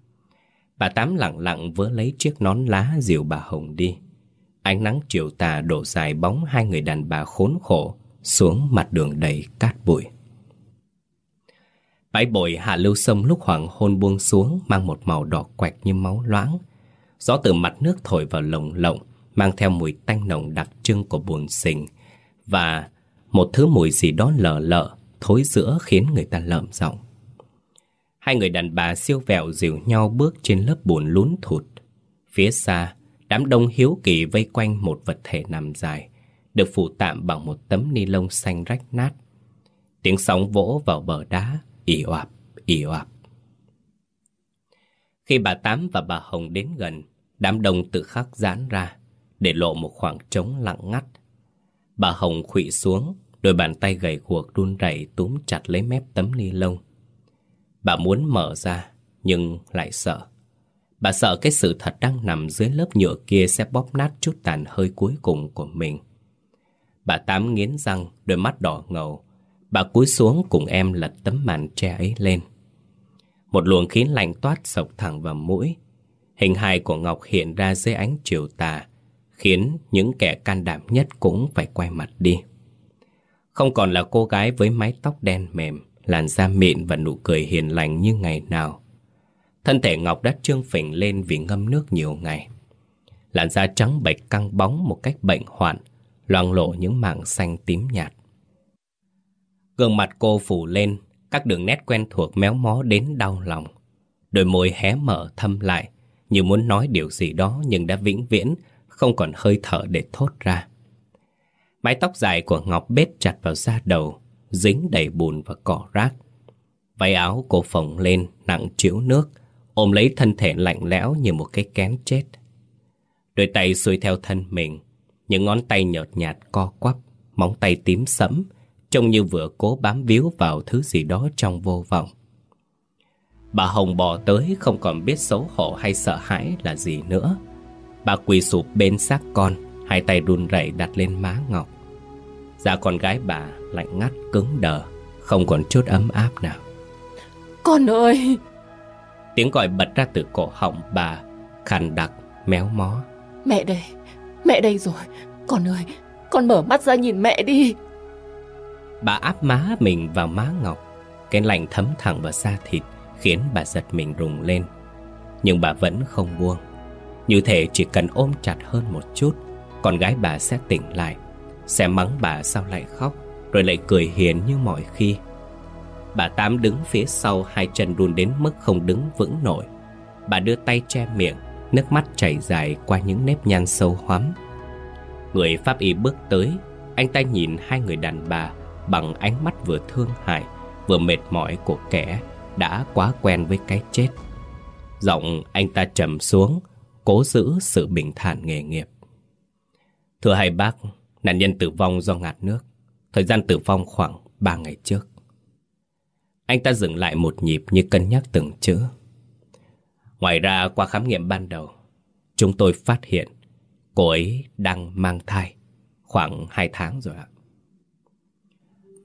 Bà Tám lặng lặng vớ lấy chiếc nón lá dìu bà Hồng đi. Ánh nắng chiều tà đổ dài bóng hai người đàn bà khốn khổ xuống mặt đường đầy cát bụi. Bãi bồi hạ lưu sông lúc hoàng hôn buông xuống mang một màu đỏ quạch như máu loãng. Gió từ mặt nước thổi vào lồng lộng, mang theo mùi tanh nồng đặc trưng của buồn sình và một thứ mùi gì đó lờ lợ, thối giữa khiến người ta lợm giọng. Hai người đàn bà siêu vẹo dìu nhau bước trên lớp bùn lún thụt. Phía xa, đám đông hiếu kỳ vây quanh một vật thể nằm dài, được phủ tạm bằng một tấm ni lông xanh rách nát. Tiếng sóng vỗ vào bờ đá, ỉ oạp, ỉ oạp. Khi bà Tám và bà Hồng đến gần, đám đông tự khắc giãn ra, để lộ một khoảng trống lặng ngắt. Bà Hồng khụy xuống, đôi bàn tay gầy guộc run rẩy túm chặt lấy mép tấm ni lông. Bà muốn mở ra, nhưng lại sợ. Bà sợ cái sự thật đang nằm dưới lớp nhựa kia sẽ bóp nát chút tàn hơi cuối cùng của mình. Bà Tám nghiến răng, đôi mắt đỏ ngầu. Bà cúi xuống cùng em lật tấm màn tre ấy lên. Một luồng khí lạnh toát sộc thẳng vào mũi. Hình hài của Ngọc hiện ra dưới ánh chiều tà, khiến những kẻ can đảm nhất cũng phải quay mặt đi. Không còn là cô gái với mái tóc đen mềm, làn da mịn và nụ cười hiền lành như ngày nào. Thân thể Ngọc đã trương phình lên vì ngâm nước nhiều ngày. Làn da trắng bệch căng bóng một cách bệnh hoạn, loang lộ những mảng xanh tím nhạt. Gương mặt cô phủ lên, các đường nét quen thuộc méo mó đến đau lòng. Đôi môi hé mở thâm lại, như muốn nói điều gì đó nhưng đã vĩnh viễn, không còn hơi thở để thốt ra. Mái tóc dài của Ngọc bết chặt vào da đầu, dính đầy bùn và cỏ rác. Váy áo cô phồng lên, nặng chiếu nước, ôm lấy thân thể lạnh lẽo như một cái kén chết. Đôi tay xuôi theo thân mình, những ngón tay nhợt nhạt co quắp, móng tay tím sẫm, trông như vừa cố bám víu vào thứ gì đó trong vô vọng. Bà Hồng bò tới không còn biết xấu hổ hay sợ hãi là gì nữa. Bà quỳ sụp bên xác con, hai tay run rẩy đặt lên má Ngọc. Da con gái bà lạnh ngắt cứng đờ, không còn chút ấm áp nào. Con ơi! Tiếng gọi bật ra từ cổ họng bà, khàn đặc, méo mó. Mẹ đây, mẹ đây rồi. Con ơi, con mở mắt ra nhìn mẹ đi. Bà áp má mình vào má Ngọc, cái lạnh thấm thẳng vào da thịt, khiến bà giật mình rùng lên. Nhưng bà vẫn không buông. Như thể chỉ cần ôm chặt hơn một chút, con gái bà sẽ tỉnh lại, sẽ mắng bà sao lại khóc, rồi lại cười hiền như mọi khi. Bà Tám đứng phía sau hai chân run đến mức không đứng vững nổi. Bà đưa tay che miệng, nước mắt chảy dài qua những nếp nhăn sâu hoắm. Người pháp y bước tới, anh ta nhìn hai người đàn bà bằng ánh mắt vừa thương hại, vừa mệt mỏi của kẻ đã quá quen với cái chết. Giọng anh ta trầm xuống, cố giữ sự bình thản nghề nghiệp. Thưa hai bác, nạn nhân tử vong do ngạt nước. Thời gian tử vong khoảng 3 ngày trước. Anh ta dừng lại một nhịp như cân nhắc từng chữ. Ngoài ra qua khám nghiệm ban đầu, chúng tôi phát hiện cô ấy đang mang thai khoảng 2 tháng rồi ạ.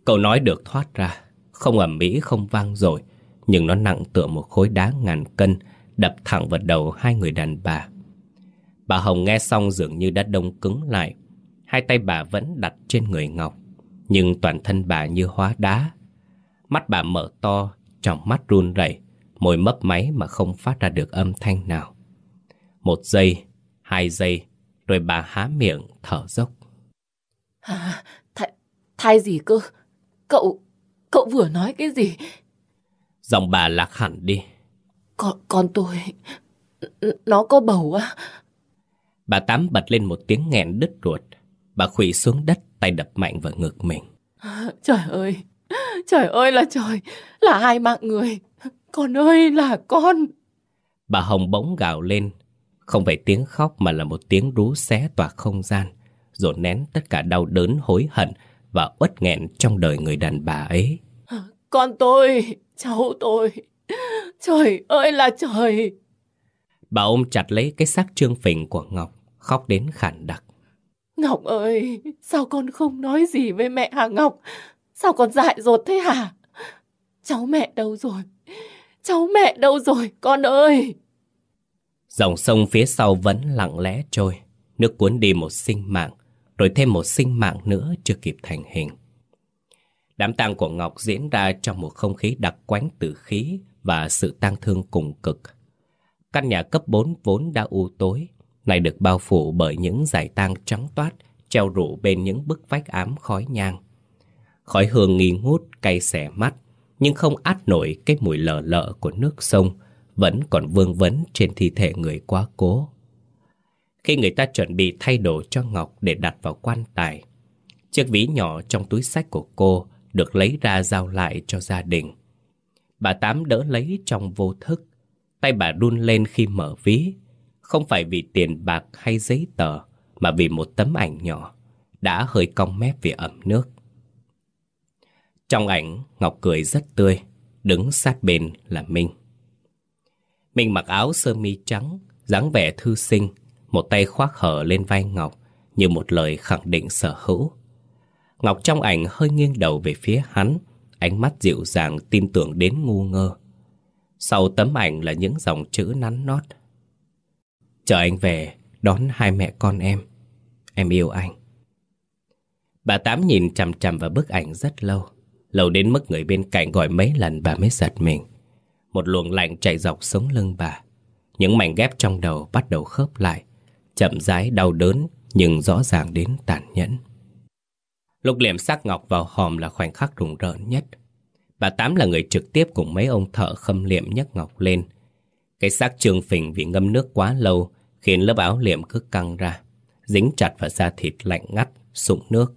Câu nói được thoát ra, không ẩm mỹ không vang rồi, nhưng nó nặng tựa một khối đá ngàn cân đập thẳng vào đầu hai người đàn bà. Bà Hồng nghe xong dường như đã đông cứng lại, hai tay bà vẫn đặt trên người Ngọc, nhưng toàn thân bà như hóa đá. Mắt bà mở to, trong mắt run rẩy, môi mấp máy mà không phát ra được âm thanh nào. Một giây, hai giây, rồi bà há miệng thở dốc. À, thai, thai gì cơ? Cậu, cậu vừa nói cái gì? Giọng bà lạc hẳn đi. Con, con tôi, nó có bầu á. Bà Tám bật lên một tiếng nghẹn đứt ruột. Bà khủy xuống đất, tay đập mạnh vào ngực mình. Trời ơi, Trời ơi là trời, là hai mạng người. Con ơi là con. Bà Hồng bỗng gào lên. Không phải tiếng khóc mà là một tiếng rú xé tỏa không gian. Rồi nén tất cả đau đớn hối hận và uất nghẹn trong đời người đàn bà ấy. Con tôi, cháu tôi. Trời ơi là trời. Bà ôm chặt lấy cái xác trương phình của Ngọc, khóc đến khản đặc. Ngọc ơi, sao con không nói gì với mẹ hả Ngọc? Sao con dại dột thế hả? Cháu mẹ đâu rồi? Cháu mẹ đâu rồi, con ơi? Dòng sông phía sau vẫn lặng lẽ trôi, nước cuốn đi một sinh mạng, rồi thêm một sinh mạng nữa chưa kịp thành hình. Đám tang của Ngọc diễn ra trong một không khí đặc quánh tử khí và sự tang thương cùng cực. Căn nhà cấp 4 vốn đã u tối, nay được bao phủ bởi những giải tang trắng toát, treo rủ bên những bức vách ám khói nhang. Khói hương nghi ngút, cay xẻ mắt, nhưng không át nổi cái mùi lờ lợ của nước sông, vẫn còn vương vấn trên thi thể người quá cố. Khi người ta chuẩn bị thay đồ cho Ngọc để đặt vào quan tài, chiếc ví nhỏ trong túi sách của cô được lấy ra giao lại cho gia đình. Bà Tám đỡ lấy trong vô thức, tay bà run lên khi mở ví, không phải vì tiền bạc hay giấy tờ, mà vì một tấm ảnh nhỏ, đã hơi cong mép vì ẩm nước. Trong ảnh, Ngọc cười rất tươi, đứng sát bên là Minh. Minh mặc áo sơ mi trắng, dáng vẻ thư sinh, một tay khoác hở lên vai Ngọc như một lời khẳng định sở hữu. Ngọc trong ảnh hơi nghiêng đầu về phía hắn, ánh mắt dịu dàng tin tưởng đến ngu ngơ. Sau tấm ảnh là những dòng chữ nắn nót. Chờ anh về, đón hai mẹ con em. Em yêu anh. Bà Tám nhìn chằm chằm vào bức ảnh rất lâu. Lâu đến mức người bên cạnh gọi mấy lần bà mới giật mình. Một luồng lạnh chạy dọc sống lưng bà. Những mảnh ghép trong đầu bắt đầu khớp lại. Chậm rãi đau đớn nhưng rõ ràng đến tàn nhẫn. Lúc liệm xác ngọc vào hòm là khoảnh khắc rùng rợn nhất. Bà Tám là người trực tiếp cùng mấy ông thợ khâm liệm nhấc ngọc lên. Cái xác trương phình vì ngâm nước quá lâu khiến lớp áo liệm cứ căng ra, dính chặt vào da thịt lạnh ngắt, sụng nước.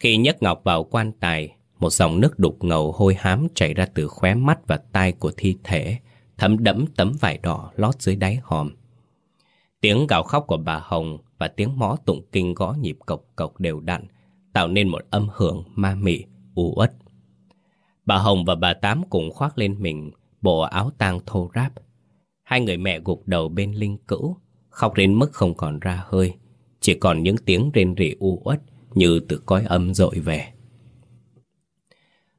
Khi nhấc ngọc vào quan tài, một dòng nước đục ngầu hôi hám chảy ra từ khóe mắt và tai của thi thể, thấm đẫm tấm vải đỏ lót dưới đáy hòm. Tiếng gào khóc của bà Hồng và tiếng mõ tụng kinh gõ nhịp cộc cộc đều đặn, tạo nên một âm hưởng ma mị, u uất. Bà Hồng và bà Tám cùng khoác lên mình bộ áo tang thô ráp. Hai người mẹ gục đầu bên linh cữu, khóc đến mức không còn ra hơi, chỉ còn những tiếng rên rỉ u uất như từ cõi âm dội về.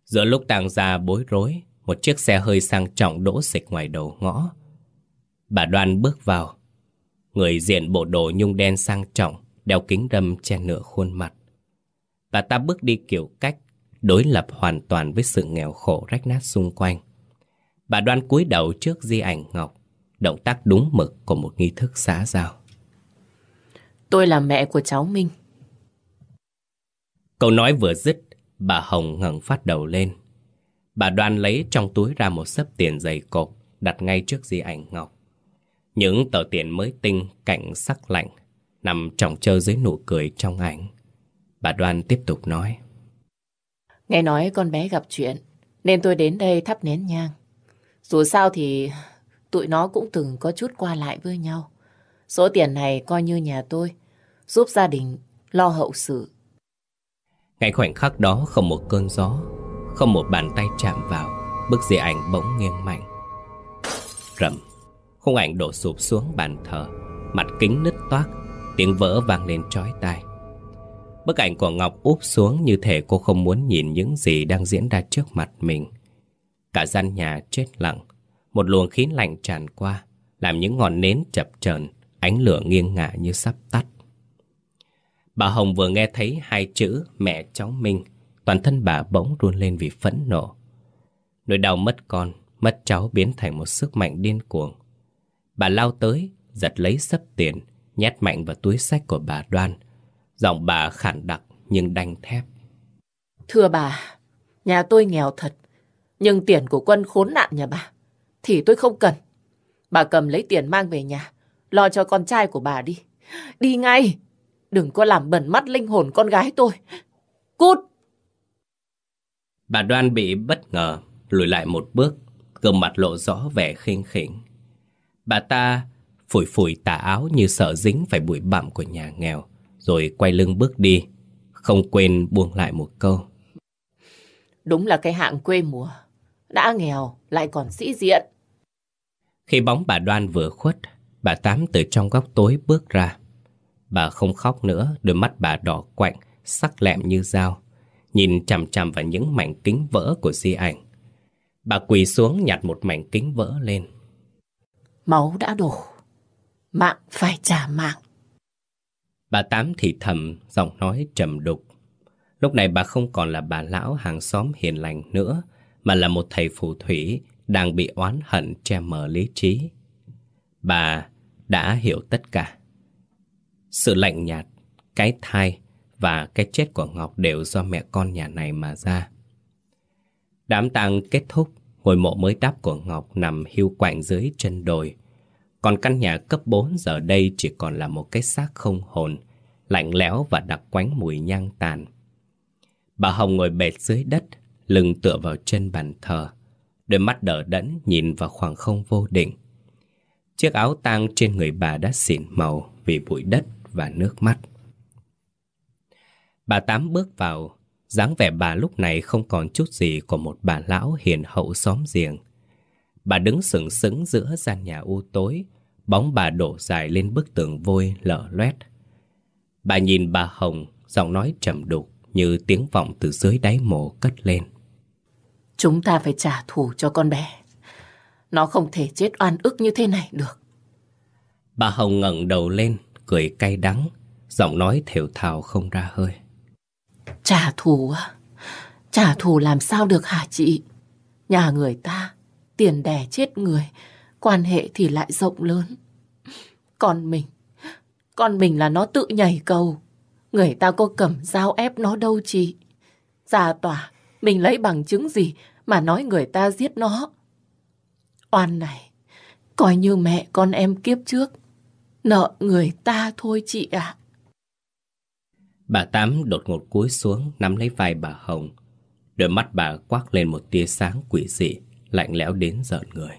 Giữa lúc tang gia bối rối, một chiếc xe hơi sang trọng đỗ xịch ngoài đầu ngõ. Bà Đoan bước vào. Người diện bộ đồ nhung đen sang trọng, đeo kính râm che nửa khuôn mặt. Bà ta bước đi kiểu cách, đối lập hoàn toàn với sự nghèo khổ rách nát xung quanh. Bà Đoan cúi đầu trước di ảnh Ngọc, động tác đúng mực của một nghi thức xã giao. Tôi là mẹ của cháu Minh. Câu nói vừa dứt, bà Hồng ngẩng phát đầu lên. Bà Đoan lấy trong túi ra một sấp tiền dày cộp, đặt ngay trước di ảnh Ngọc. Những tờ tiền mới tinh, cạnh sắc lạnh, nằm trọng trơ dưới nụ cười trong ảnh. Bà Đoan tiếp tục nói. Nghe nói con bé gặp chuyện, nên tôi đến đây thắp nén nhang. Dù sao thì tụi nó cũng từng có chút qua lại với nhau. Số tiền này coi như nhà tôi, giúp gia đình lo hậu sự. Ngay khoảnh khắc đó không một cơn gió, không một bàn tay chạm vào, bức di ảnh bỗng nghiêng mạnh. Rầm, khung ảnh đổ sụp xuống bàn thờ, mặt kính nứt toác, tiếng vỡ vang lên trói tai. Bức ảnh của Ngọc úp xuống như thể cô không muốn nhìn những gì đang diễn ra trước mặt mình. Cả gian nhà chết lặng, một luồng khí lạnh tràn qua, làm những ngọn nến chập chờn, ánh lửa nghiêng ngả như sắp tắt. Bà Hồng vừa nghe thấy hai chữ mẹ cháu Minh, toàn thân bà bỗng run lên vì phẫn nộ. Nỗi đau mất con, mất cháu biến thành một sức mạnh điên cuồng. Bà lao tới, giật lấy sấp tiền, nhét mạnh vào túi sách của bà Đoan, Giọng bà khản đặc nhưng đanh thép. Thưa bà, nhà tôi nghèo thật. Nhưng tiền của quân khốn nạn nhà bà thì tôi không cần. Bà cầm lấy tiền mang về nhà, lo cho con trai của bà đi. Đi ngay, đừng có làm bẩn mắt linh hồn con gái tôi. Cút! Bà Đoan bị bất ngờ, lùi lại một bước, gương mặt lộ rõ vẻ khinh khỉnh. Bà ta phủi phủi tà áo như sợ dính phải bụi bặm của nhà nghèo, rồi quay lưng bước đi, không quên buông lại một câu. Đúng là cái hạng quê mùa, đã nghèo lại còn sĩ diện. Khi bóng bà Đoan vừa khuất, bà Tám từ trong góc tối bước ra. Bà không khóc nữa, đôi mắt bà đỏ quạnh, sắc lẹm như dao, nhìn chằm chằm vào những mảnh kính vỡ của di ảnh. Bà quỳ xuống nhặt một mảnh kính vỡ lên. Máu đã đổ, mạng phải trả mạng. Bà Tám thì thầm, giọng nói trầm đục. Lúc này bà không còn là bà lão hàng xóm hiền lành nữa, mà là một thầy phù thủy đang bị oán hận che mờ lý trí. Bà đã hiểu tất cả. Sự lạnh nhạt, cái thai và cái chết của Ngọc đều do mẹ con nhà này mà ra. Đám tang kết thúc, ngôi mộ mới đắp của Ngọc nằm hưu quạnh dưới chân đồi. Còn căn nhà cấp 4 giờ đây chỉ còn là một cái xác không hồn, lạnh lẽo và đặc quánh mùi nhang tàn. Bà Hồng ngồi bệt dưới đất, lưng tựa vào chân bàn thờ, đôi mắt đờ đẫn nhìn vào khoảng không vô định. Chiếc áo tang trên người bà đã xỉn màu vì bụi đất và nước mắt. Bà Tám bước vào, dáng vẻ bà lúc này không còn chút gì của một bà lão hiền hậu xóm giềng. Bà đứng sừng sững giữa gian nhà u tối, bóng bà đổ dài lên bức tường vôi lở loét. Bà nhìn bà Hồng, giọng nói trầm đục như tiếng vọng từ dưới đáy mộ cất lên. Chúng ta phải trả thù cho con bé. Nó không thể chết oan ức như thế này được. Bà Hồng ngẩng đầu lên, cười cay đắng, giọng nói thều thào không ra hơi. Trả thù á, Trả thù làm sao được hả chị? Nhà người ta, tiền đẻ chết người, quan hệ thì lại rộng lớn. Còn mình, con mình là nó tự nhảy cầu. Người ta có cầm dao ép nó đâu chị. Ra tòa, mình lấy bằng chứng gì mà nói người ta giết nó. Oan này, coi như mẹ con em kiếp trước. Nợ người ta thôi chị ạ. Bà Tám đột ngột cúi xuống nắm lấy vai bà Hồng. Đôi mắt bà quắc lên một tia sáng quỷ dị, lạnh lẽo đến giận người.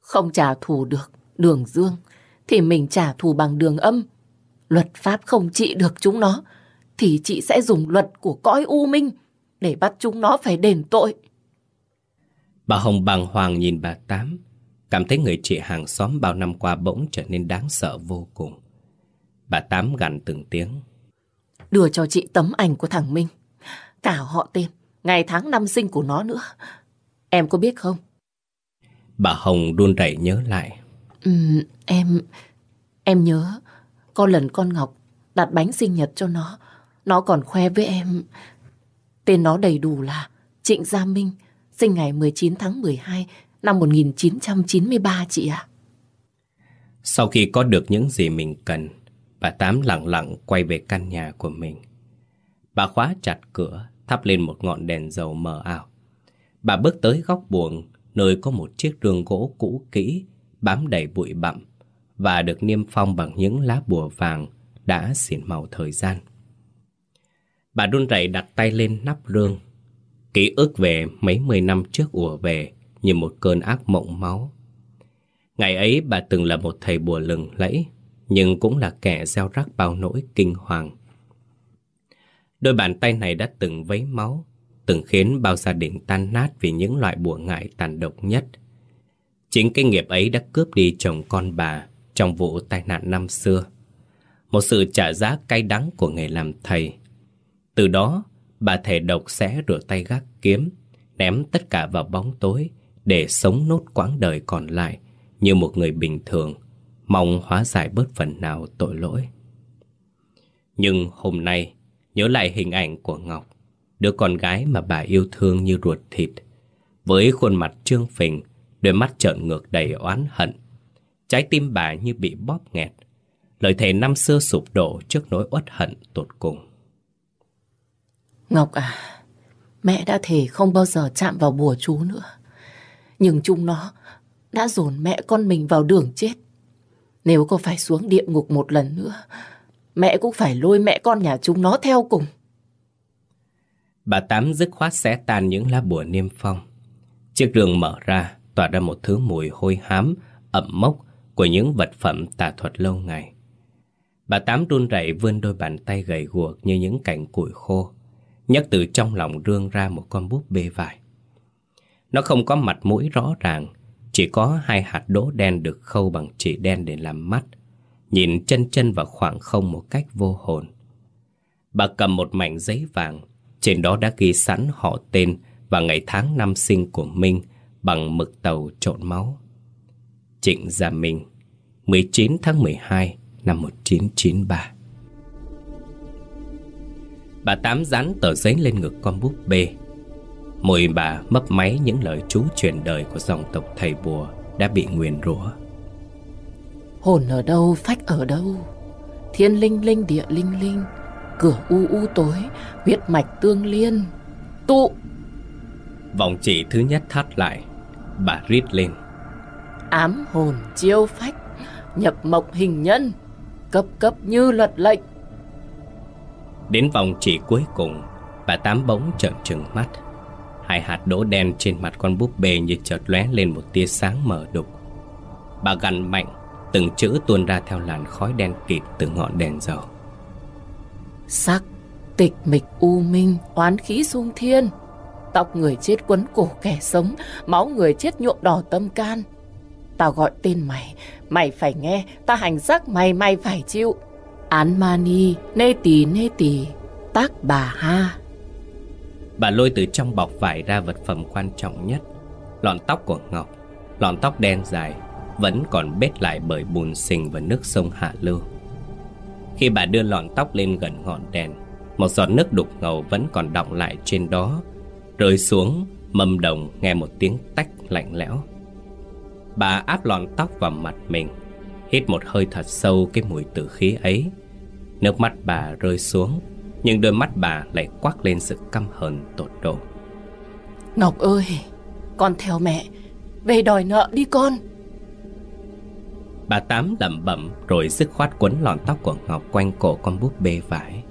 Không trả thù được đường dương, thì mình trả thù bằng đường âm. Luật pháp không trị được chúng nó, thì chị sẽ dùng luật của cõi u minh để bắt chúng nó phải đền tội. Bà Hồng bàng hoàng nhìn bà Tám, cảm thấy người chị hàng xóm bao năm qua bỗng trở nên đáng sợ vô cùng. Bà Tám gằn từng tiếng. Đưa cho chị tấm ảnh của thằng Minh, cả họ tên, ngày tháng năm sinh của nó nữa. Em có biết không? Bà Hồng đun rẩy nhớ lại. Ừ, em... Em nhớ, có lần con Ngọc đặt bánh sinh nhật cho nó. Nó còn khoe với em. Tên nó đầy đủ là Trịnh Gia Minh, sinh ngày 19 tháng 12 năm 1993 chị ạ. Sau khi có được những gì mình cần, bà Tám lặng lặng quay về căn nhà của mình. Bà khóa chặt cửa, thắp lên một ngọn đèn dầu mờ ảo. Bà bước tới góc buồng, nơi có một chiếc rương gỗ cũ kỹ, bám đầy bụi bặm và được niêm phong bằng những lá bùa vàng đã xỉn màu thời gian. Bà đun rẩy đặt tay lên nắp rương. Ký ức về mấy mươi năm trước ùa về như một cơn ác mộng máu. Ngày ấy bà từng là một thầy bùa lừng lẫy, nhưng cũng là kẻ gieo rắc bao nỗi kinh hoàng. Đôi bàn tay này đã từng vấy máu, từng khiến bao gia đình tan nát vì những loại bùa ngại tàn độc nhất. Chính cái nghiệp ấy đã cướp đi chồng con bà trong vụ tai nạn năm xưa. Một sự trả giá cay đắng của nghề làm thầy. Từ đó, bà thầy độc sẽ rửa tay gác kiếm, ném tất cả vào bóng tối để sống nốt quãng đời còn lại như một người bình thường, mong hóa giải bớt phần nào tội lỗi. Nhưng hôm nay, nhớ lại hình ảnh của Ngọc, đứa con gái mà bà yêu thương như ruột thịt, với khuôn mặt trương phình, đôi mắt trợn ngược đầy oán hận. Trái tim bà như bị bóp nghẹt, lời thề năm xưa sụp đổ trước nỗi uất hận tột cùng. Ngọc à, mẹ đã thề không bao giờ chạm vào bùa chú nữa. Nhưng chúng nó đã dồn mẹ con mình vào đường chết. Nếu có phải xuống địa ngục một lần nữa, mẹ cũng phải lôi mẹ con nhà chúng nó theo cùng. Bà Tám dứt khoát xé tan những lá bùa niêm phong. Chiếc rương mở ra, tỏa ra một thứ mùi hôi hám, ẩm mốc của những vật phẩm tà thuật lâu ngày. Bà Tám run rẩy vươn đôi bàn tay gầy guộc như những cành củi khô, nhấc từ trong lòng rương ra một con búp bê vải. Nó không có mặt mũi rõ ràng, chỉ có hai hạt đỗ đen được khâu bằng chỉ đen để làm mắt, nhìn chân chân vào khoảng không một cách vô hồn. Bà cầm một mảnh giấy vàng, trên đó đã ghi sẵn họ tên và ngày tháng năm sinh của Minh bằng mực tàu trộn máu. Trịnh Gia Minh, 19 tháng 12 năm 1993. Bà Tám dán tờ giấy lên ngực con búp bê. Môi bà mấp máy những lời chú truyền đời của dòng tộc thầy bùa đã bị nguyền rủa. Hồn ở đâu, phách ở đâu? Thiên linh linh địa linh linh, cửa u u tối, huyết mạch tương liên. Tụ! Vòng chỉ thứ nhất thắt lại, bà rít lên. Ám hồn chiêu phách, nhập mộc hình nhân, cấp cấp như luật lệnh. Đến vòng chỉ cuối cùng, bà Tám bỗng trợn trừng mắt. Hai hạt đỗ đen trên mặt con búp bê như chợt lóe lên một tia sáng mờ đục. Bà gằn mạnh, từng chữ tuôn ra theo làn khói đen kịt từ ngọn đèn dầu. Sắc, tịch mịch u minh, oán khí sung thiên. Tóc người chết quấn cổ kẻ sống, máu người chết nhuộm đỏ tâm can. Tao gọi tên mày, mày phải nghe, ta hành xác mày, mày phải chịu. Án mani, nê tì nê tì, tác bà ha. Bà lôi từ trong bọc vải ra vật phẩm quan trọng nhất, Lọn tóc của Ngọc. Lọn tóc đen dài, Vẫn còn bết lại bởi bùn sình và nước sông Hạ Lưu. Khi bà đưa lọn tóc lên gần ngọn đèn, Một giọt nước đục ngầu vẫn còn đọng lại trên đó, Rơi xuống Mâm đồng nghe một tiếng tách lạnh lẽo. Bà áp lọn tóc vào mặt mình, Hít một hơi thật sâu cái mùi tử khí ấy. Nước mắt bà rơi xuống. Nhưng đôi mắt bà lại quắc lên sự căm hờn tột độ. Ngọc ơi, con theo mẹ, về đòi nợ đi con. Bà Tám lẩm bẩm rồi dứt khoát quấn lọn tóc của Ngọc quanh cổ con búp bê vải.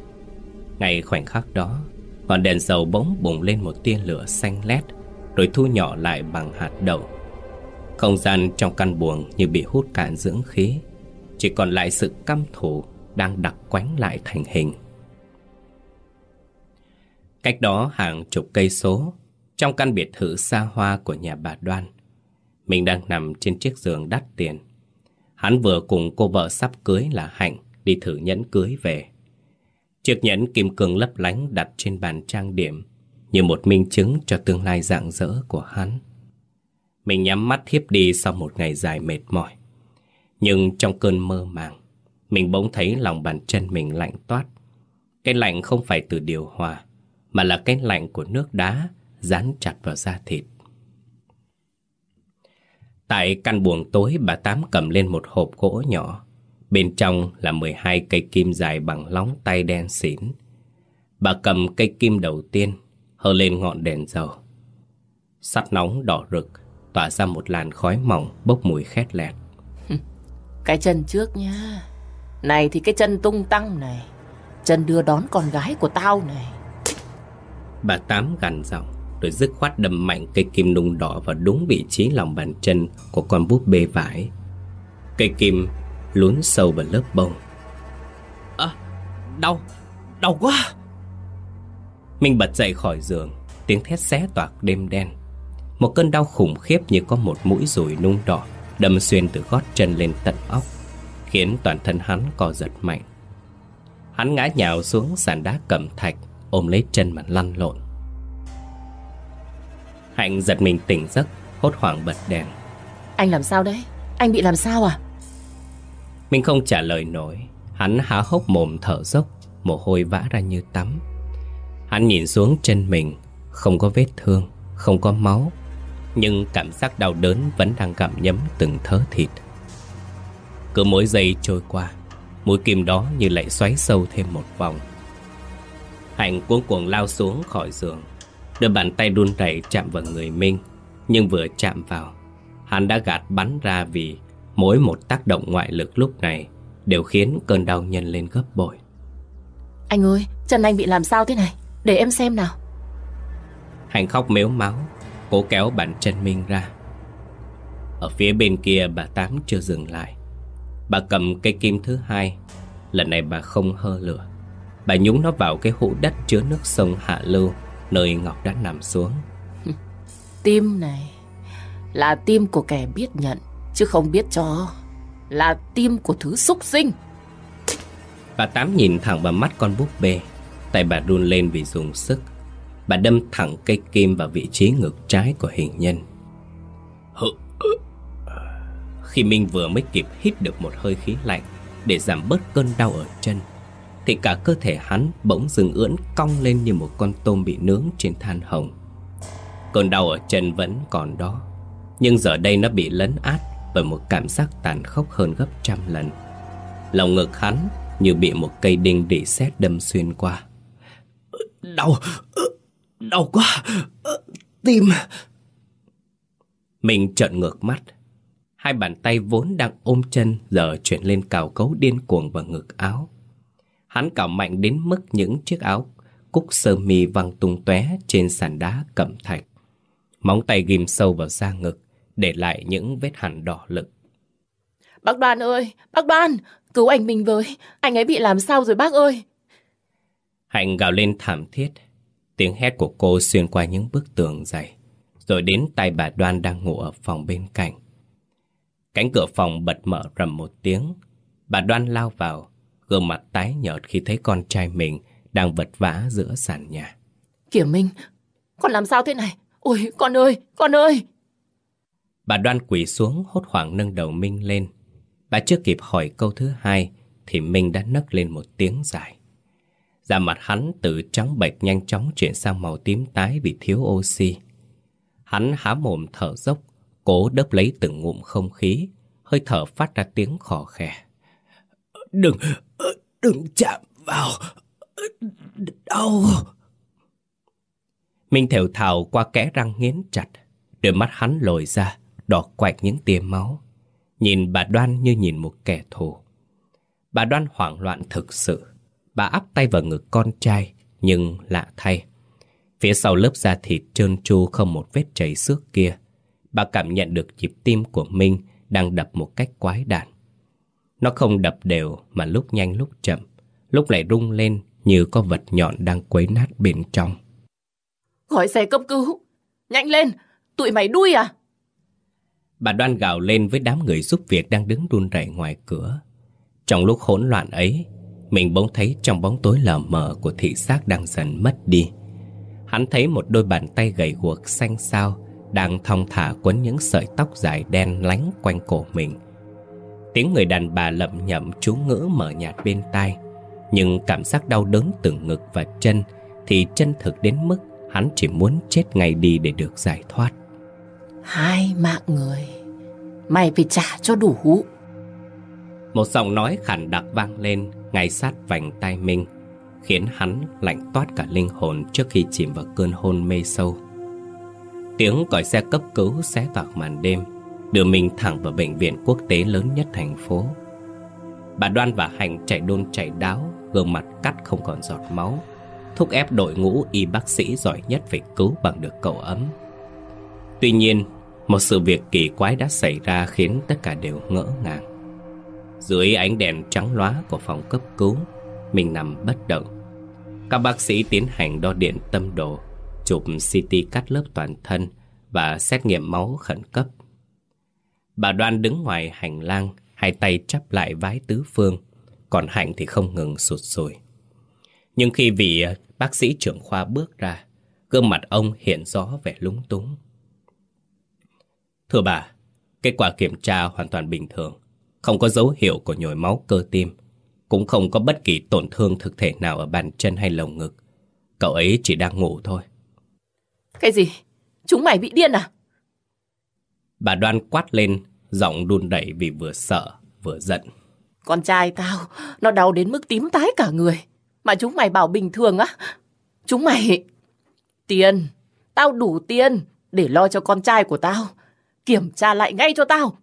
Ngay khoảnh khắc đó Ngọn đèn dầu bỗng bùng lên một tia lửa xanh lét Rồi thu nhỏ lại bằng hạt đậu. Không gian trong căn buồng như bị hút cạn dưỡng khí Chỉ còn lại sự căm thù đang đặc quánh lại thành hình Cách đó hàng chục cây số, Trong căn biệt thự xa hoa của nhà bà Đoan. Mình đang nằm trên chiếc giường đắt tiền. Hắn vừa cùng cô vợ sắp cưới là Hạnh Đi thử nhẫn cưới về. Chiếc nhẫn kim cương lấp lánh đặt trên bàn trang điểm, Như một minh chứng cho tương lai rạng rỡ của hắn. Mình nhắm mắt thiếp đi sau một ngày dài mệt mỏi. Nhưng trong cơn mơ màng, Mình bỗng thấy lòng bàn chân mình lạnh toát. Cái lạnh không phải từ điều hòa mà là cái lạnh của nước đá Dán chặt vào da thịt Tại căn buồng tối, bà Tám cầm lên một hộp gỗ nhỏ Bên trong là 12 cây kim dài bằng lóng tay đen xỉn Bà cầm cây kim đầu tiên, Hơ lên ngọn đèn dầu Sắt nóng đỏ rực, Tỏa ra một làn khói mỏng bốc mùi khét lẹt Cái chân trước nha. Này thì cái chân tung tăng này. Chân đưa đón con gái của tao này. Bà Tám gằn giọng Rồi dứt khoát đâm mạnh cây kim nung đỏ Vào đúng vị trí lòng bàn chân Của con búp bê vải. Cây kim lún sâu vào lớp bông. À đau Đau quá. Minh bật dậy khỏi giường Tiếng thét xé toạc đêm đen. Một cơn đau khủng khiếp như có một mũi rùi nung đỏ Đâm xuyên từ gót chân lên tận óc Khiến toàn thân hắn co giật mạnh. Hắn ngã nhào xuống sàn đá cẩm thạch Ôm lấy chân mà lăn lộn. Hạnh giật mình tỉnh giấc Hốt hoảng bật đèn. Anh làm sao đấy? Anh bị làm sao à? Minh không trả lời nổi. Hắn há hốc mồm thở dốc Mồ hôi vã ra như tắm. Hắn nhìn xuống chân mình Không có vết thương Không có máu Nhưng cảm giác đau đớn vẫn đang gặm nhấm từng thớ thịt. Cứ mỗi giây trôi qua Mũi kim đó như lại xoáy sâu thêm một vòng Hạnh cuống cuồng lao xuống khỏi giường. Đưa bàn tay run rẩy chạm vào người Minh Nhưng vừa chạm vào Hắn đã gạt bắn ra vì Mỗi một tác động ngoại lực lúc này Đều khiến cơn đau nhân lên gấp bội. Anh ơi, chân anh bị làm sao thế này? Để em xem nào. Hành khóc mếu máu Cố kéo bàn chân Minh ra. Ở phía bên kia bà Tám chưa dừng lại. Bà cầm cây kim thứ hai Lần này bà không hơ lửa Bà nhúng nó vào cái hũ đất chứa nước sông Hạ Lưu Nơi Ngọc đã nằm xuống. Tim này Là tim của kẻ biết nhận Chứ không biết cho. Là tim của thứ xúc sinh. Bà Tám nhìn thẳng vào mắt con búp bê Tay bà run lên vì dùng sức. Bà đâm thẳng cây kim vào vị trí ngực trái của hình nhân. Khi Minh vừa mới kịp hít được một hơi khí lạnh Để giảm bớt cơn đau ở chân thì cả cơ thể hắn bỗng dừng ưỡn cong lên như một con tôm bị nướng trên than hồng. Cơn đau ở chân vẫn còn đó, Nhưng giờ đây nó bị lấn át Bởi một cảm giác tàn khốc hơn gấp trăm lần. Lòng ngực hắn như bị một cây đinh đỉ sét đâm xuyên qua. Đau Đau quá, Tim. Mình trợn ngược mắt. Hai bàn tay vốn đang ôm chân Giờ chuyển lên cào cấu điên cuồng vào ngực áo. Hắn cào mạnh đến mức những chiếc áo Cúc sơ mi văng tung tóe Trên sàn đá cẩm thạch. Móng tay ghim sâu vào da ngực Để lại những vết hằn đỏ lực Bác Đoan ơi, bác Đoan, cứu anh mình với, anh ấy bị làm sao rồi bác ơi. Hạnh gào lên thảm thiết, tiếng hét của cô xuyên qua những bức tường dày, rồi đến tay bà Đoan đang ngủ ở phòng bên cạnh. Cánh cửa phòng bật mở rầm một tiếng, bà Đoan lao vào, gương mặt tái nhợt khi thấy con trai mình đang vật vã giữa sàn nhà. Kiểm Minh, con làm sao thế này? Ôi, con ơi, con ơi! Bà Đoan quỳ xuống hốt hoảng nâng đầu Minh lên. Bà chưa kịp hỏi câu thứ hai thì Minh đã nấc lên một tiếng dài. Da mặt hắn từ trắng bệch nhanh chóng chuyển sang màu tím tái vì thiếu oxy. Hắn há mồm thở dốc, cố đớp lấy từng ngụm không khí, hơi thở phát ra tiếng khò khè. Đừng, ờ, đừng chạm vào, ờ, đau. Minh thều thào qua kẽ răng nghiến chặt, đôi mắt hắn lồi ra, đỏ quạch những tia máu. Nhìn bà Đoan như nhìn một kẻ thù. Bà Đoan hoảng loạn thực sự. Bà áp tay vào ngực con trai, nhưng lạ thay. Phía sau lớp da thịt trơn tru không một vết chảy xước kia. Bà cảm nhận được nhịp tim của Minh đang đập một cách quái đản. Nó không đập đều mà lúc nhanh lúc chậm, lúc lại rung lên như có vật nhọn đang quấy nát bên trong. Gọi xe cấp cứu! Nhanh lên! Tụi mày đuôi à? Bà đoan gào lên với đám người giúp việc đang đứng run rẩy ngoài cửa. Trong lúc hỗn loạn ấy, mình bỗng thấy trong bóng tối lờ mờ của thị xác đang dần mất đi. Hắn thấy một đôi bàn tay gầy guộc xanh xao đang thong thả quấn những sợi tóc dài đen lánh quanh cổ mình. Tiếng người đàn bà lậm nhậm chú ngữ mở nhạt bên tai, nhưng cảm giác đau đớn từng ngực và chân thì chân thực đến mức hắn chỉ muốn chết ngay đi để được giải thoát. Hai mạng người Mày phải trả cho đủ. Một giọng nói khản đặc vang lên Ngay sát vành tai Minh Khiến hắn lạnh toát cả linh hồn Trước khi chìm vào cơn hôn mê sâu. Tiếng còi xe cấp cứu xé toạc màn đêm Đưa mình thẳng vào bệnh viện quốc tế lớn nhất thành phố Bà Đoan và Hành chạy đôn chạy đáo Gương mặt cắt không còn giọt máu Thúc ép đội ngũ y bác sĩ giỏi nhất phải cứu bằng được cậu ấm Tuy nhiên một sự việc kỳ quái đã xảy ra khiến tất cả đều ngỡ ngàng. Dưới ánh đèn trắng lóa của phòng cấp cứu, mình nằm bất động. Các bác sĩ tiến hành đo điện tâm đồ, chụp CT cắt lớp toàn thân và xét nghiệm máu khẩn cấp. Bà Đoan đứng ngoài hành lang, hai tay chắp lại vái tứ phương, còn Hạnh thì không ngừng sụt sùi. Nhưng khi vị ờ, bác sĩ trưởng khoa bước ra, gương mặt ông hiện rõ vẻ lúng túng. Thưa bà, kết quả kiểm tra hoàn toàn bình thường, không có dấu hiệu của nhồi máu cơ tim, cũng không có bất kỳ tổn thương thực thể nào ở bàn chân hay lồng ngực. Cậu ấy chỉ đang ngủ thôi. Cái gì? Chúng mày bị điên à? Bà đoan quát lên, giọng đun đẩy vì vừa sợ, vừa giận. Con trai tao, nó đau đến mức tím tái cả người. Mà chúng mày bảo bình thường á. Chúng mày... Tiền, tao đủ tiền để lo cho con trai của tao. Kiểm tra lại ngay cho tao.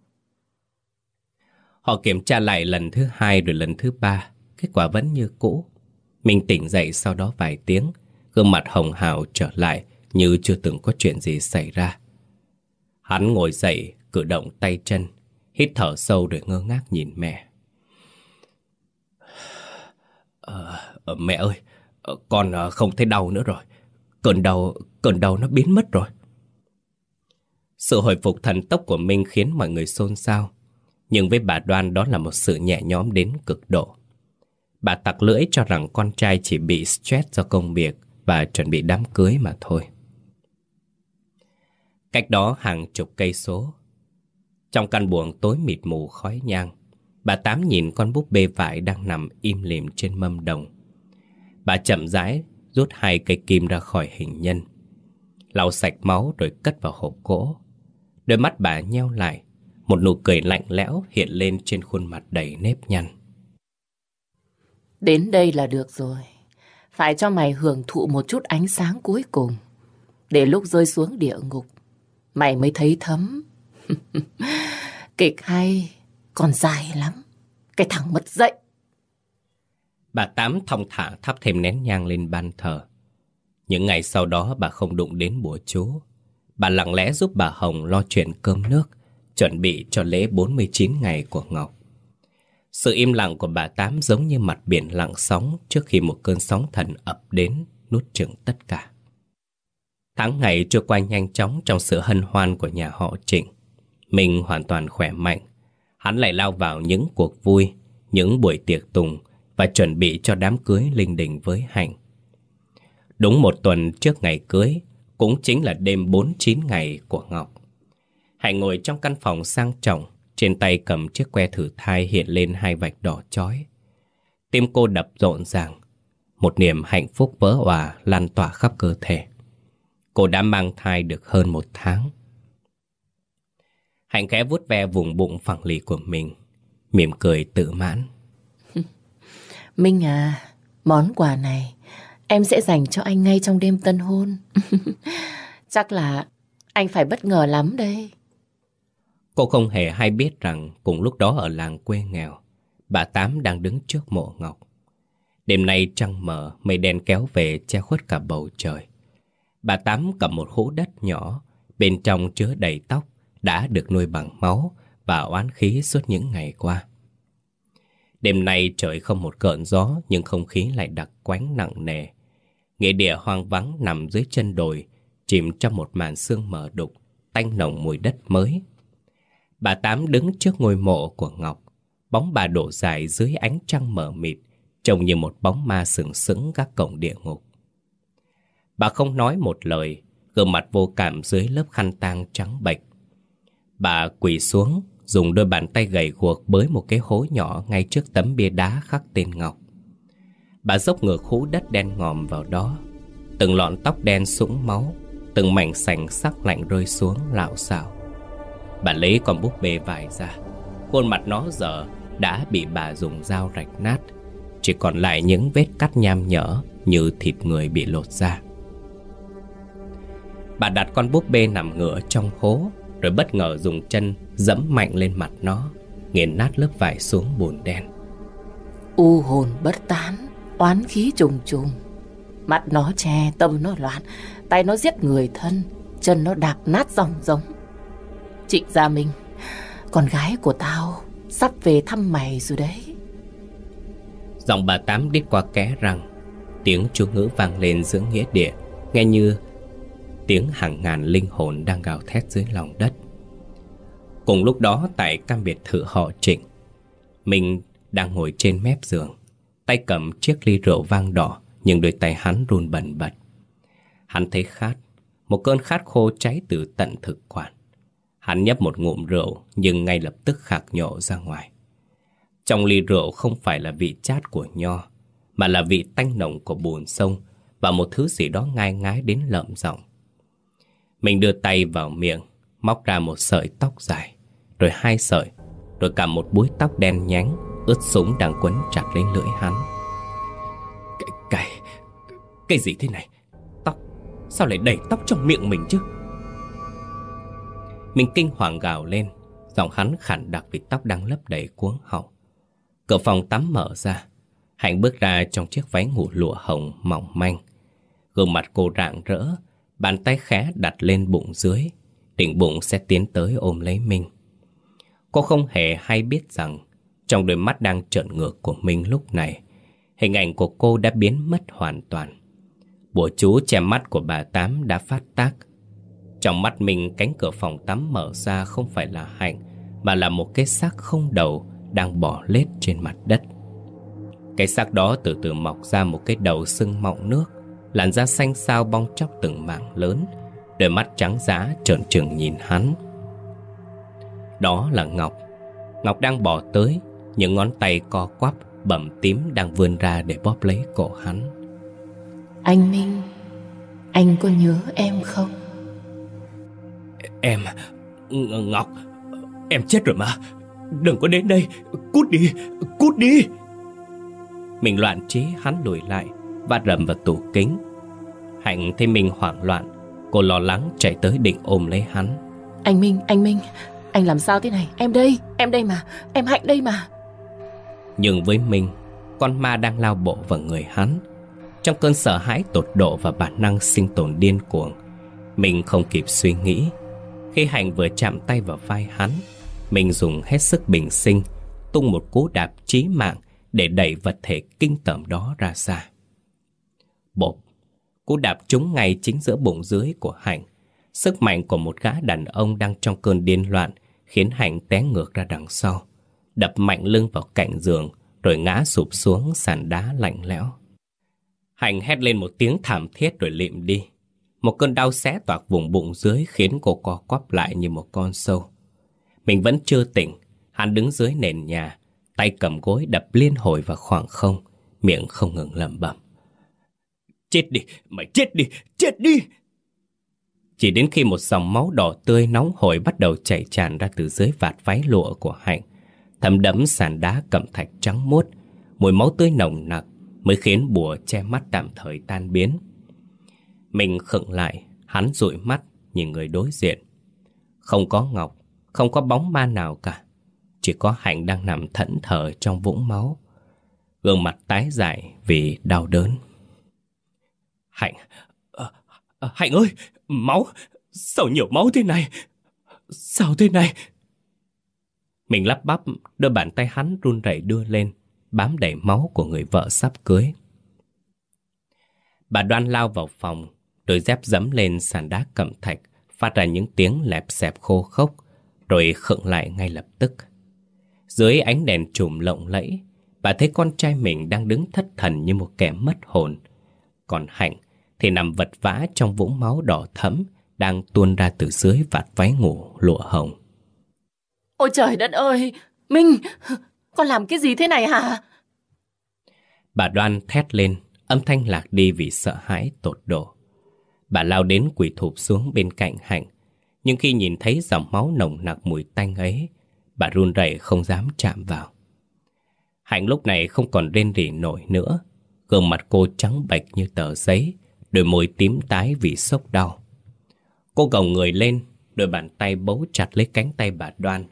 Họ kiểm tra lại lần thứ hai rồi lần thứ ba. Kết quả vẫn như cũ. Mình tỉnh dậy sau đó vài tiếng. Gương mặt hồng hào trở lại như chưa từng có chuyện gì xảy ra. Hắn ngồi dậy, cử động tay chân, hít thở sâu rồi ngơ ngác nhìn mẹ. À, mẹ ơi, ờ, con không thấy đau nữa rồi. Cơn đau, cơn đau nó biến mất rồi. Sự hồi phục thần tốc của Minh khiến mọi người xôn xao. Nhưng với bà Đoan đó là một sự nhẹ nhõm đến cực độ. Bà tặc lưỡi cho rằng con trai chỉ bị stress do công việc và chuẩn bị đám cưới mà thôi. Cách đó hàng chục cây số. Trong căn buồng tối mịt mù khói nhang, bà Tám nhìn con búp bê vải đang nằm im lìm trên mâm đồng. Bà chậm rãi rút hai cây kim ra khỏi hình nhân. Lau sạch máu rồi cất vào hộp gỗ. Đôi mắt bà nheo lại, một nụ cười lạnh lẽo hiện lên trên khuôn mặt đầy nếp nhăn. Đến đây là được rồi. Phải cho mày hưởng thụ một chút ánh sáng cuối cùng. Để lúc rơi xuống địa ngục, mày mới thấy thấm. Kịch hay, còn dài lắm. Cái thằng mất dậy. Bà Tám thong thả thắp thêm nén nhang lên ban thờ. Những ngày sau đó bà không đụng đến bùa chú. Bà lặng lẽ giúp bà Hồng lo chuyện cơm nước, chuẩn bị cho lễ 49 ngày của Ngọc. Sự im lặng của bà Tám giống như mặt biển lặng sóng trước khi một cơn sóng thần ập đến, nuốt chửng tất cả. Tháng ngày trôi qua nhanh chóng trong sự hân hoan của nhà họ Trịnh. Mình hoàn toàn khỏe mạnh. Hắn lại lao vào những cuộc vui, những buổi tiệc tùng và chuẩn bị cho đám cưới linh đình với Hạnh. Đúng một tuần trước ngày cưới, cũng chính là đêm 49 ngày của Ngọc. Hạnh ngồi trong căn phòng sang trọng, trên tay cầm chiếc que thử thai hiện lên hai vạch đỏ chói. Tim cô đập rộn ràng, một niềm hạnh phúc vỡ hòa lan tỏa khắp cơ thể. Cô đã mang thai được hơn một tháng. Hạnh khẽ vuốt ve vùng bụng phẳng lì của mình, mỉm cười tự mãn. Minh à, món quà này em sẽ dành cho anh ngay trong đêm tân hôn. Chắc là anh phải bất ngờ lắm đây. Cô không hề hay biết rằng cùng lúc đó ở làng quê nghèo, bà Tám đang đứng trước mộ Ngọc. Đêm nay trăng mờ, mây đen kéo về che khuất cả bầu trời. Bà Tám cầm một hố đất nhỏ, bên trong chứa đầy tóc, đã được nuôi bằng máu và oán khí suốt những ngày qua. Đêm nay trời không một cơn gió nhưng không khí lại đặc quánh nặng nề. Nghĩa địa hoang vắng nằm dưới chân đồi, chìm trong một màn sương mờ đục, tanh nồng mùi đất mới Bà Tám đứng trước ngôi mộ của Ngọc. Bóng bà đổ dài dưới ánh trăng mờ mịt, trông như một bóng ma sừng sững các cổng địa ngục. Bà không nói một lời, gương mặt vô cảm dưới lớp khăn tang trắng bệch. Bà quỳ xuống, dùng đôi bàn tay gầy guộc bới một cái hố nhỏ ngay trước tấm bia đá khắc tên Ngọc. Bà dốc ngược hú đất đen ngòm vào đó. Từng lọn tóc đen sũng máu, từng mảnh sành sắc lạnh rơi xuống lạo xạo. Bà lấy con búp bê vải ra Khuôn mặt nó giờ đã bị bà dùng dao rạch nát Chỉ còn lại những vết cắt nham nhở Như thịt người bị lột ra Bà đặt con búp bê nằm ngửa trong hố Rồi bất ngờ dùng chân dẫm mạnh lên mặt nó Nghiền nát lớp vải xuống bùn đen. U hồn bất tán Oán khí trùng trùng. Mặt nó che, tâm nó loạn Tay nó giết người thân Chân nó đạp nát dòng giống. Trịnh Gia Minh, con gái của tao sắp về thăm mày rồi đấy. Giọng bà Tám đít qua ké răng, tiếng chú ngữ vang lên giữa nghĩa địa, nghe như tiếng hàng ngàn linh hồn đang gào thét dưới lòng đất. Cùng lúc đó tại căn biệt thự họ Trịnh, mình đang ngồi trên mép giường, tay cầm chiếc ly rượu vang đỏ, nhưng đôi tay hắn run bần bật. Hắn thấy khát, một cơn khát khô cháy từ tận thực quản. Hắn nhấp một ngụm rượu nhưng ngay lập tức khạc nhổ ra ngoài. Trong ly rượu không phải là vị chát của nho, mà là vị tanh nồng của bùn sông và một thứ gì đó ngai ngái đến lợm giọng. Mình đưa tay vào miệng, móc ra một sợi tóc dài, rồi hai sợi, rồi cả một búi tóc đen nhánh, ướt súng đang quấn chặt lên lưỡi hắn. Cái, cái, cái gì thế này? Tóc, sao lại đẩy tóc trong miệng mình chứ? Mình kinh hoàng gào lên Giọng hắn khản đặc vì tóc đang lấp đầy cuống họng Cửa phòng tắm mở ra Hạnh bước ra trong chiếc váy ngủ lụa hồng mỏng manh Gương mặt cô rạng rỡ Bàn tay khẽ đặt lên bụng dưới, Định bụng sẽ tiến tới ôm lấy Minh. Cô không hề hay biết rằng, Trong đôi mắt đang trợn ngược của Minh lúc này, Hình ảnh của cô đã biến mất hoàn toàn. Bùa chú che mắt của bà Tám đã phát tác. Trong mắt mình cánh cửa phòng tắm mở ra không phải là Hạnh, Mà là một cái xác không đầu đang bỏ lết trên mặt đất. Cái xác đó từ từ mọc ra một cái đầu sưng mọng nước. Làn da xanh xao bong chóc từng mảng lớn Đôi mắt trắng giá trợn trừng nhìn hắn. Đó là Ngọc. Ngọc đang bỏ tới Những ngón tay co quắp Bầm tím đang vươn ra để bóp lấy cổ hắn. Anh Minh Anh có nhớ em không? Em Ngọc Em chết rồi mà. Đừng có đến đây Cút đi Cút đi. Mình loạn trí hắn lùi lại Và rầm vào tủ kính. Hạnh thấy mình hoảng loạn. Cô lo lắng chạy tới định ôm lấy hắn. Anh Minh, anh Minh Anh làm sao thế này? Em đây, em đây mà Em Hạnh đây mà. Nhưng với Minh Con ma đang lao bộ vào người hắn. Trong cơn sợ hãi tột độ Và bản năng sinh tồn điên cuồng Mình không kịp suy nghĩ. Khi Hạnh vừa chạm tay vào vai hắn Mình dùng hết sức bình sinh Tung một cú đạp chí mạng Để đẩy vật thể kinh tởm đó ra xa Bộp Cú đạp trúng ngay chính giữa bụng dưới của Hạnh. Sức mạnh của một gã đàn ông đang trong cơn điên loạn Khiến Hạnh té ngược ra đằng sau, Đập mạnh lưng vào cạnh giường Rồi ngã sụp xuống sàn đá lạnh lẽo. Hạnh hét lên một tiếng thảm thiết rồi lịm đi. Một cơn đau xé toạc vùng bụng dưới Khiến cô co quắp lại như một con sâu. Mình vẫn chưa tỉnh, Hắn đứng dưới nền nhà, Tay cầm gối đập liên hồi vào khoảng không, Miệng không ngừng lẩm bẩm. Chết đi, mày chết đi, chết đi! Chỉ đến khi một dòng máu đỏ tươi nóng hổi bắt đầu chảy tràn ra từ dưới vạt váy lụa của Hạnh, thấm đẫm sàn đá cẩm thạch trắng muốt, mùi máu tươi nồng nặc mới khiến bùa che mắt tạm thời tan biến. Mình khựng lại, hắn dụi mắt nhìn người đối diện. Không có Ngọc, không có bóng ma nào cả. Chỉ có Hạnh đang nằm thẫn thờ trong vũng máu. Gương mặt tái dại vì đau đớn. Hạnh, à, à, Hạnh ơi, máu, sao nhiều máu thế này? Sao thế này? Mình lắp bắp, đôi bàn tay hắn run rẩy đưa lên, bám đầy máu của người vợ sắp cưới. Bà đoan lao vào phòng, đôi dép dẫm lên sàn đá cẩm thạch, phát ra những tiếng lẹp xẹp khô khốc, rồi khựng lại ngay lập tức. Dưới ánh đèn trùm lộng lẫy, bà thấy con trai mình đang đứng thất thần như một kẻ mất hồn. Còn Hạnh thì nằm vật vã trong vũng máu đỏ thẫm đang tuôn ra từ dưới vạt váy ngủ lụa hồng. Ôi trời đất ơi! Minh! Con làm cái gì thế này hả? Bà đoan thét lên, âm thanh lạc đi vì sợ hãi tột độ. Bà lao đến quỳ thụp xuống bên cạnh Hạnh, nhưng khi nhìn thấy dòng máu nồng nặc mùi tanh ấy, bà run rẩy không dám chạm vào. Hạnh lúc này không còn rên rỉ nổi nữa, gương mặt cô trắng bệch như tờ giấy, đôi môi tím tái vì sốc đau. Cô gồng người lên, đôi bàn tay bấu chặt lấy cánh tay bà Đoan,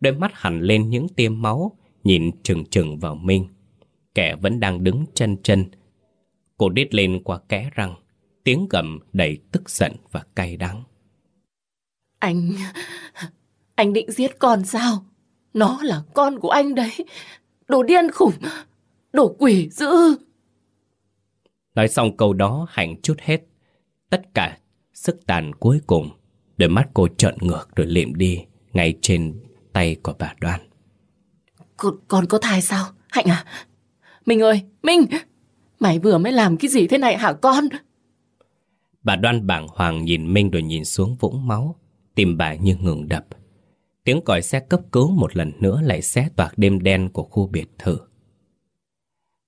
đôi mắt hẳn lên những tiêm máu, nhìn chừng chừng vào Minh. Kẻ vẫn đang đứng chân chân. Cô đít lên qua kẽ răng, tiếng gầm đầy tức giận và cay đắng. Anh... Anh định giết con sao? Nó là con của anh đấy. Đồ điên khủng, đồ quỷ dữ. Nói xong câu đó Hạnh chút hết Tất cả sức tàn cuối cùng Đôi mắt cô trợn ngược rồi liệm đi Ngay trên tay của bà Đoan Con, con có thai sao? Hạnh à? Minh ơi, Minh Mày vừa mới làm cái gì thế này hả con? Bà Đoan bảng hoàng nhìn Minh rồi nhìn xuống vũng máu Tim bà như ngừng đập Tiếng còi xe cấp cứu một lần nữa lại xé toạc đêm đen của khu biệt thự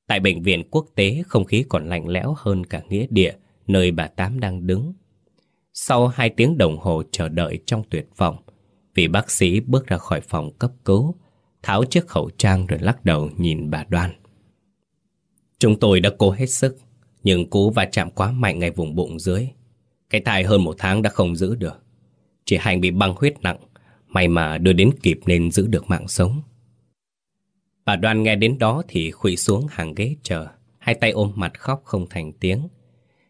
Tại bệnh viện quốc tế không khí còn lạnh lẽo hơn cả nghĩa địa nơi bà Tám đang đứng. Sau hai tiếng đồng hồ chờ đợi trong tuyệt vọng, vị bác sĩ bước ra khỏi phòng cấp cứu, tháo chiếc khẩu trang rồi lắc đầu nhìn bà Đoan. Chúng tôi đã cố hết sức, nhưng cú va chạm quá mạnh ngay vùng bụng dưới. Cái thai hơn một tháng đã không giữ được. chị hành bị băng huyết nặng, may mà đưa đến kịp nên giữ được mạng sống. Bà Đoan nghe đến đó thì khủy xuống hàng ghế chờ, hai tay ôm mặt khóc không thành tiếng.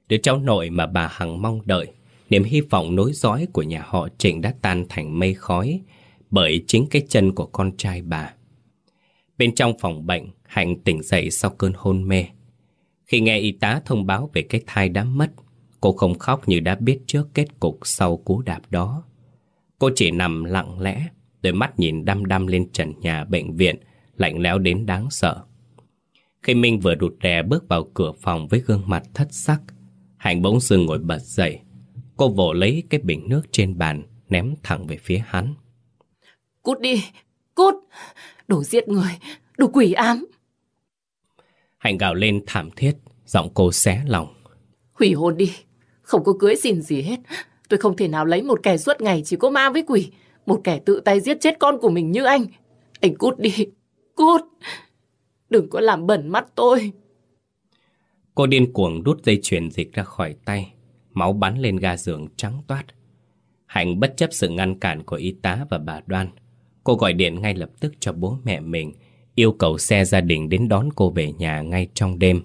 Đứa cháu nội mà bà Hằng mong đợi, Niềm hy vọng nối dõi của nhà họ Trịnh đã tan thành mây khói bởi chính cái chân của con trai bà. Bên trong phòng bệnh, Hạnh tỉnh dậy sau cơn hôn mê. Khi nghe y tá thông báo về cái thai đã mất, cô không khóc như đã biết trước kết cục sau cú đạp đó. Cô chỉ nằm lặng lẽ, đôi mắt nhìn đăm đăm lên trần nhà bệnh viện, lạnh lẽo đến đáng sợ. Khi Minh vừa đụt rè bước vào cửa phòng với gương mặt thất sắc, Hạnh bỗng dưng ngồi bật dậy. Cô vỗ lấy cái bình nước trên bàn, ném thẳng về phía hắn. Cút đi, cút, đồ giết người, đồ quỷ ám. Hạnh gào lên thảm thiết, giọng cô xé lòng. Hủy hôn đi, không có cưới xin gì hết. Tôi không thể nào lấy một kẻ suốt ngày chỉ có ma với quỷ, một kẻ tự tay giết chết con của mình như anh. Anh cút đi, cút. Đừng có làm bẩn mắt tôi. Cô điên cuồng đút dây chuyền dịch ra khỏi tay, máu bắn lên ga giường trắng toát. Hạnh bất chấp sự ngăn cản của y tá và bà Đoan. Cô gọi điện ngay lập tức cho bố mẹ mình, yêu cầu xe gia đình đến đón cô về nhà ngay trong đêm.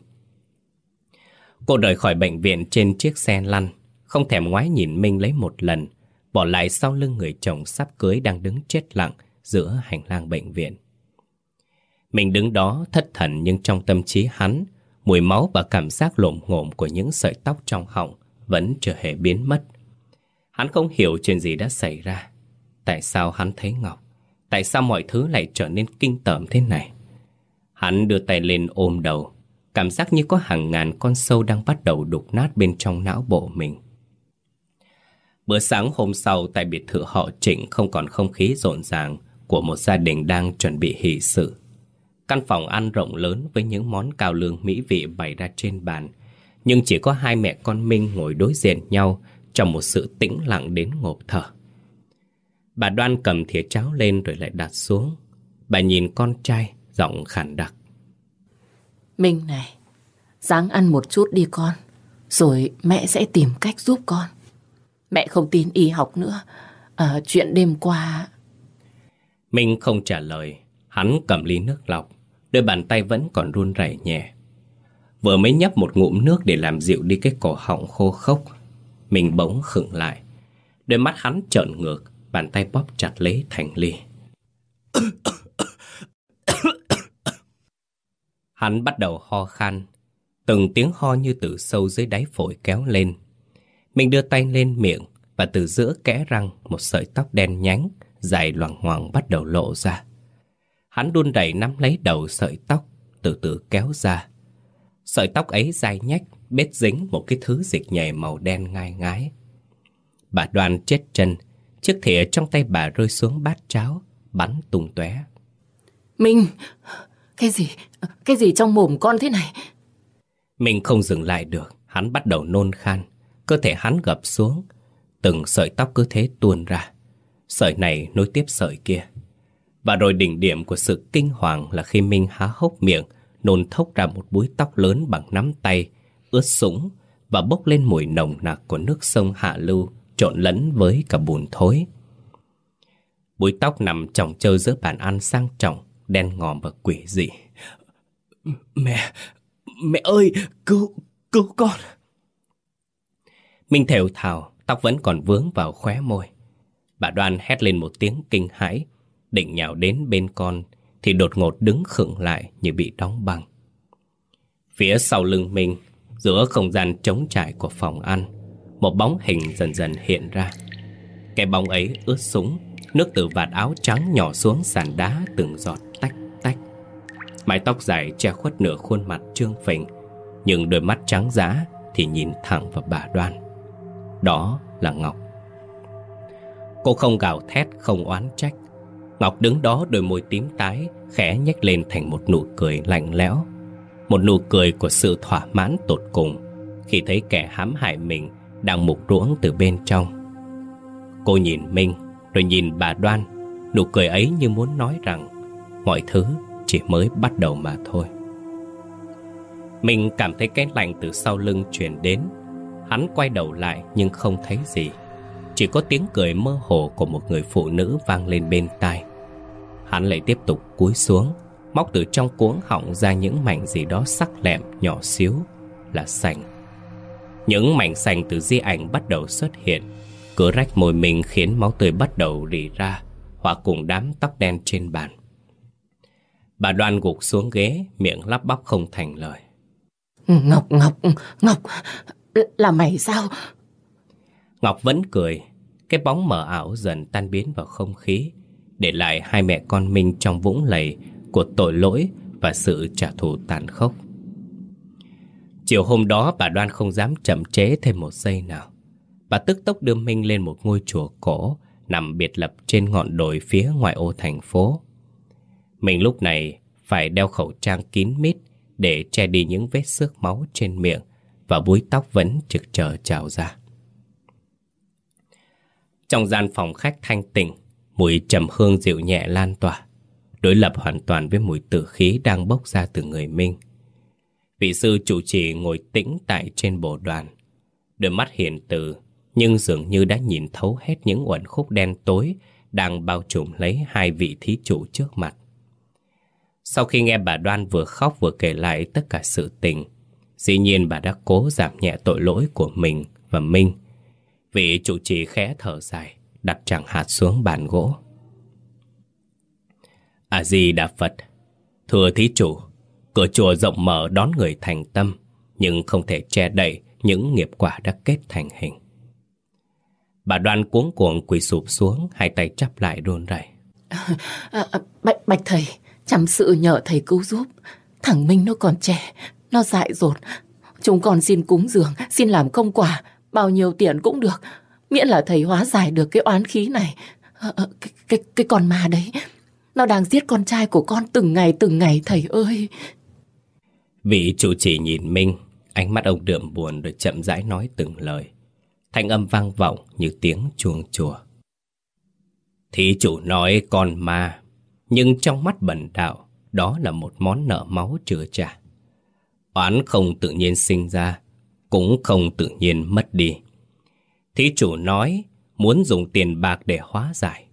Cô rời khỏi bệnh viện trên chiếc xe lăn, không thèm ngoái nhìn Minh lấy một lần, bỏ lại sau lưng người chồng sắp cưới đang đứng chết lặng giữa hành lang bệnh viện. Mình đứng đó thất thần nhưng trong tâm trí hắn, mùi máu và cảm giác lộm ngộm của những sợi tóc trong họng vẫn chưa hề biến mất. Hắn không hiểu chuyện gì đã xảy ra. Tại sao hắn thấy Ngọc? Tại sao mọi thứ lại trở nên kinh tởm thế này? Hắn đưa tay lên ôm đầu, cảm giác như có hàng ngàn con sâu đang bắt đầu đục nát bên trong não bộ mình. Bữa sáng hôm sau tại biệt thự họ Trịnh không còn không khí rộn ràng của một gia đình đang chuẩn bị hỷ sự. Căn phòng ăn rộng lớn với những món cao lương mỹ vị bày ra trên bàn, nhưng chỉ có hai mẹ con Minh ngồi đối diện nhau trong một sự tĩnh lặng đến ngộp thở. Bà đoan cầm thìa cháo lên rồi lại đặt xuống. Bà nhìn con trai, giọng khản đặc. Minh này, ráng ăn một chút đi con, rồi mẹ sẽ tìm cách giúp con. Mẹ không tin y học nữa, à, chuyện đêm qua... Minh không trả lời, hắn cầm ly nước lọc, đôi bàn tay vẫn còn run rẩy nhẹ. Vừa mới nhấp một ngụm nước để làm dịu đi cái cổ họng khô khốc, mình bỗng khựng lại. Đôi mắt hắn trợn ngược, bàn tay bóp chặt lấy thành ly. hắn bắt đầu ho khan, từng tiếng ho như từ sâu dưới đáy phổi kéo lên. Mình đưa tay lên miệng và từ giữa kẽ răng một sợi tóc đen nhánh, dài loằng ngoằng bắt đầu lộ ra. Hắn đun đẩy nắm lấy đầu sợi tóc, từ từ kéo ra. Sợi tóc ấy dài nhách, bết dính một cái thứ dịch nhầy màu đen ngai ngái. Bà đoan chết chân, chiếc thìa trong tay bà rơi xuống bát cháo, bắn tung tóe. Minh, cái gì, cái gì trong mồm con thế này? Mình không dừng lại được, hắn bắt đầu nôn khan, cơ thể hắn gập xuống, từng sợi tóc cứ thế tuôn ra. Sợi này nối tiếp sợi kia. Và rồi đỉnh điểm của sự kinh hoàng là khi Minh há hốc miệng, nôn thốc ra một búi tóc lớn bằng nắm tay, ướt sũng và bốc lên mùi nồng nặc của nước sông Hạ Lưu trộn lẫn với cả bùn thối. Búi tóc nằm chồng chơi giữa bàn ăn sang trọng, đen ngòm và quỷ dị. Mẹ, mẹ ơi, cứu, cứu con. Minh thều thào, tóc vẫn còn vướng vào khóe môi. Bà đoan hét lên một tiếng kinh hãi, định nhào đến bên con, thì đột ngột đứng khựng lại như bị đóng băng. Phía sau lưng mình, giữa không gian trống trải của phòng ăn, một bóng hình dần dần hiện ra. Cái bóng ấy ướt sũng, nước từ vạt áo trắng nhỏ xuống sàn đá từng giọt tách tách. Mái tóc dài che khuất nửa khuôn mặt trương phình, nhưng đôi mắt trắng giá thì nhìn thẳng vào bà đoan. Đó là Ngọc. Cô không gào thét, không oán trách. Ngọc đứng đó đôi môi tím tái, khẽ nhếch lên thành một nụ cười lạnh lẽo. Một nụ cười của sự thỏa mãn tột cùng khi thấy kẻ hãm hại mình đang mục ruỗng từ bên trong. Cô nhìn Minh, rồi nhìn bà Đoan, nụ cười ấy như muốn nói rằng mọi thứ chỉ mới bắt đầu mà thôi. Mình cảm thấy cái lạnh từ sau lưng truyền đến. Hắn quay đầu lại nhưng không thấy gì. Chỉ có tiếng cười mơ hồ của một người phụ nữ vang lên bên tai. Hắn lại tiếp tục cúi xuống, móc từ trong cuống họng ra những mảnh gì đó sắc lẹm nhỏ xíu là sành. Những mảnh xanh từ di ảnh bắt đầu xuất hiện. Cứ rách môi mình khiến máu tươi bắt đầu rỉ ra Hòa cùng đám tóc đen trên bàn. Bà đoan gục xuống ghế Miệng lắp bắp không thành lời. Ngọc, Ngọc, Ngọc Là mày sao? Ngọc vẫn cười Cái bóng mờ ảo dần tan biến vào không khí để lại hai mẹ con mình trong vũng lầy Của tội lỗi và sự trả thù tàn khốc Chiều hôm đó bà Đoan không dám chậm chế thêm một giây nào. Bà tức tốc đưa Minh lên một ngôi chùa cổ nằm biệt lập trên ngọn đồi phía ngoại ô thành phố. Mình lúc này phải đeo khẩu trang kín mít để che đi những vết xước máu trên miệng và búi tóc vẫn trực chờ trào ra. Trong gian phòng khách thanh tịnh, mùi trầm hương dịu nhẹ lan tỏa, đối lập hoàn toàn với mùi tử khí đang bốc ra từ người Minh. Vị sư chủ trì ngồi tĩnh tại trên bộ đoàn. Đôi mắt hiền từ, nhưng dường như đã nhìn thấu hết những uẩn khúc đen tối đang bao trùm lấy hai vị thí chủ trước mặt. Sau khi nghe bà Đoan vừa khóc vừa kể lại tất cả sự tình, dĩ nhiên bà đã cố giảm nhẹ tội lỗi của mình và Minh. Vị chủ trì khẽ thở dài, đặt chẳng hạt xuống bàn gỗ. À di Đà Phật, thưa thí chủ, Cửa chùa rộng mở đón người thành tâm, nhưng không thể che đậy những nghiệp quả đã kết thành hình. Bà đoan cuống cuồng quỳ sụp xuống, hai tay chắp lại run rẩy. À, à, bạch, bạch thầy, chăm sự nhờ thầy cứu giúp. Thằng Minh nó còn trẻ, nó dại dột. Chúng còn xin cúng dường, xin làm công quả, bao nhiêu tiền cũng được. Miễn là thầy hóa giải được cái oán khí này. À, cái, cái, cái con ma đấy, nó đang giết con trai của con từng ngày từng ngày thầy ơi. Vị chủ trì nhìn Minh, ánh mắt ông đượm buồn rồi chậm rãi nói từng lời. Thanh âm vang vọng như tiếng chuông chùa. Thí chủ nói con ma, nhưng trong mắt bẩn đạo, đó là một món nợ máu chưa trả. Oán không tự nhiên sinh ra, cũng không tự nhiên mất đi. Thí chủ nói muốn dùng tiền bạc để hóa giải,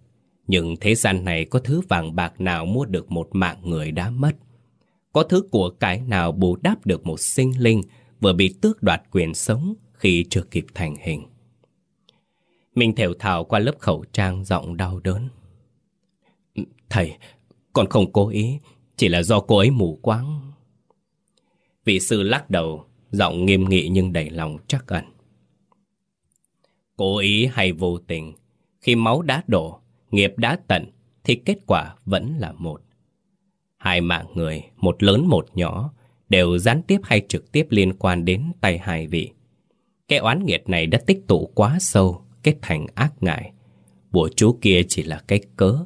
nhưng thế gian này có thứ vàng bạc nào mua được một mạng người đã mất. Có thứ của cái nào bù đắp được một sinh linh vừa bị tước đoạt quyền sống khi chưa kịp thành hình. Mình thều thào qua lớp khẩu trang giọng đau đớn. Thầy, con không cố ý, chỉ là do cô ấy mù quáng. Vị sư lắc đầu, giọng nghiêm nghị nhưng đầy lòng chắc ẩn. Cố ý hay vô tình, khi máu đã đổ, nghiệp đã tận, thì kết quả vẫn là một. Hai mạng người, một lớn một nhỏ, đều gián tiếp hay trực tiếp liên quan đến tay hai vị. Cái oán nghiệt này đã tích tụ quá sâu, kết thành ác ngại. Bùa chú kia chỉ là cái cớ.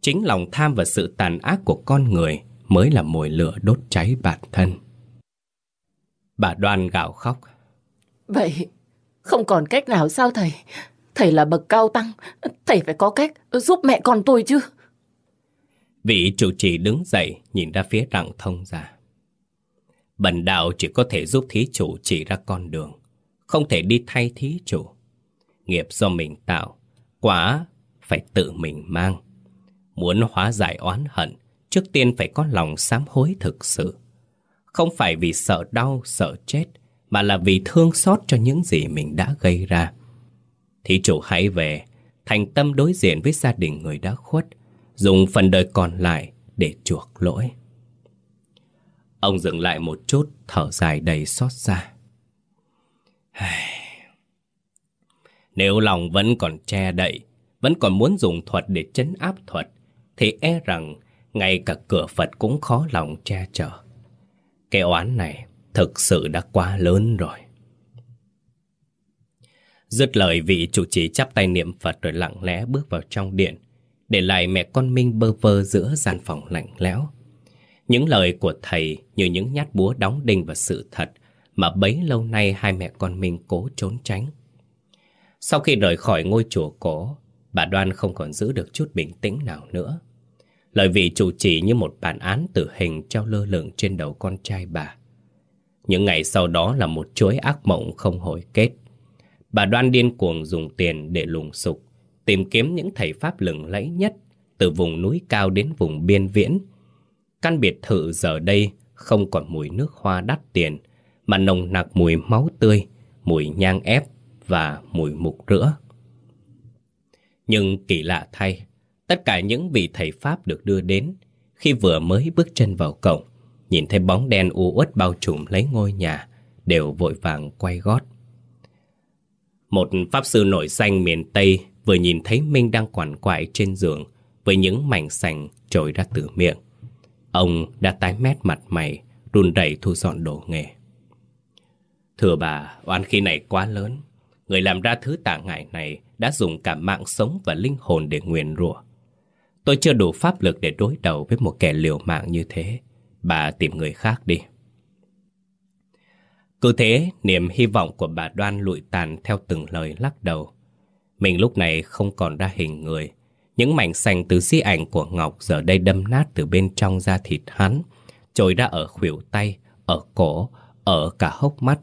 Chính lòng tham và sự tàn ác của con người mới là mồi lửa đốt cháy bản thân. Bà đoan gạo khóc. Vậy không còn cách nào sao thầy? Thầy là bậc cao tăng, thầy phải có cách giúp mẹ con tôi chứ. Vị chủ trì đứng dậy nhìn ra phía đặng thông ra. Bần đạo chỉ có thể giúp thí chủ chỉ ra con đường, không thể đi thay thí chủ. Nghiệp do mình tạo, quả phải tự mình mang. Muốn hóa giải oán hận, trước tiên phải có lòng sám hối thực sự. Không phải vì sợ đau, sợ chết, mà là vì thương xót cho những gì mình đã gây ra. Thí chủ hãy về, thành tâm đối diện với gia đình người đã khuất, dùng phần đời còn lại để chuộc lỗi. Ông dừng lại một chút, thở dài đầy xót xa. Nếu lòng vẫn còn che đậy, vẫn còn muốn dùng thuật để chấn áp thuật, thì e rằng ngay cả cửa Phật cũng khó lòng che chở. Cái oán này thực sự đã quá lớn rồi. Dứt lời vị chủ trì chắp tay niệm Phật rồi lặng lẽ bước vào trong điện, để lại mẹ con Minh bơ vơ giữa gian phòng lạnh lẽo. Những lời của thầy như những nhát búa đóng đinh vào sự thật mà bấy lâu nay hai mẹ con Minh cố trốn tránh. Sau khi rời khỏi ngôi chùa cổ, bà Đoan không còn giữ được chút bình tĩnh nào nữa. Lời vị chủ trì như một bản án tử hình treo lơ lửng trên đầu con trai bà. Những ngày sau đó là một chuỗi ác mộng không hồi kết. Bà Đoan điên cuồng dùng tiền để lùng sục, tìm kiếm những thầy Pháp lừng lẫy nhất từ vùng núi cao đến vùng biên viễn. Căn biệt thự giờ đây không còn mùi nước hoa đắt tiền, mà nồng nặc mùi máu tươi, mùi nhang ép và mùi mục rữa. Nhưng kỳ lạ thay, tất cả những vị thầy Pháp được đưa đến khi vừa mới bước chân vào cổng, nhìn thấy bóng đen u uất bao trùm lấy ngôi nhà, đều vội vàng quay gót. Một pháp sư nổi danh miền Tây vừa nhìn thấy Minh đang quằn quại trên giường với những mảnh sành trồi ra từ miệng. Ông đã tái mét mặt mày, run rẩy thu dọn đồ nghề. Thưa bà, oan khi này quá lớn. Người làm ra thứ tà ngại này đã dùng cả mạng sống và linh hồn để nguyền rủa. Tôi chưa đủ pháp lực để đối đầu với một kẻ liều mạng như thế. Bà tìm người khác đi. Cứ thế, niềm hy vọng của bà Đoan lụi tàn theo từng lời lắc đầu. Mình lúc này không còn ra hình người. Những mảnh xanh từ di ảnh của Ngọc giờ đây đâm nát từ bên trong da thịt hắn, trồi ra ở khuỷu tay, ở cổ, ở cả hốc mắt.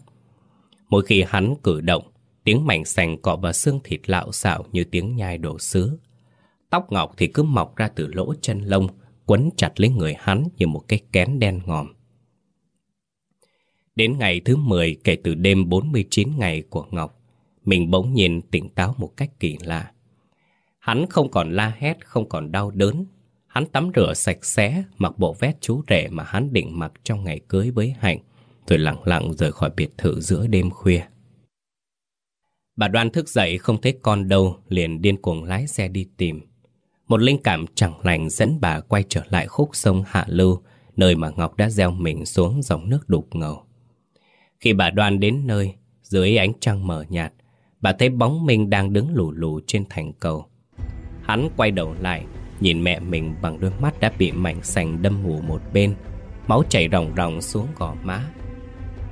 Mỗi khi hắn cử động, tiếng mảnh xanh cọ vào xương thịt lạo xạo như tiếng nhai đổ sứ. Tóc Ngọc thì cứ mọc ra từ lỗ chân lông, quấn chặt lấy người hắn như một cái kén đen ngòm. Đến ngày thứ 10 kể từ đêm 49 ngày của Ngọc, mình bỗng nhìn tỉnh táo một cách kỳ lạ. Hắn không còn la hét, không còn đau đớn. Hắn tắm rửa sạch sẽ, mặc bộ vest chú rể mà hắn định mặc trong ngày cưới với Hạnh, rồi lặng lặng rời khỏi biệt thự giữa đêm khuya. Bà đoan thức dậy không thấy con đâu, liền điên cuồng lái xe đi tìm. Một linh cảm chẳng lành dẫn bà quay trở lại khúc sông Hạ Lưu, nơi mà Ngọc đã gieo mình xuống dòng nước đục ngầu. Khi bà đoan đến nơi, dưới ánh trăng mờ nhạt, bà thấy bóng mình đang đứng lù lù trên thành cầu. Hắn quay đầu lại, nhìn mẹ mình bằng đôi mắt đã bị mảnh sành đâm mù một bên, máu chảy ròng ròng xuống gò má.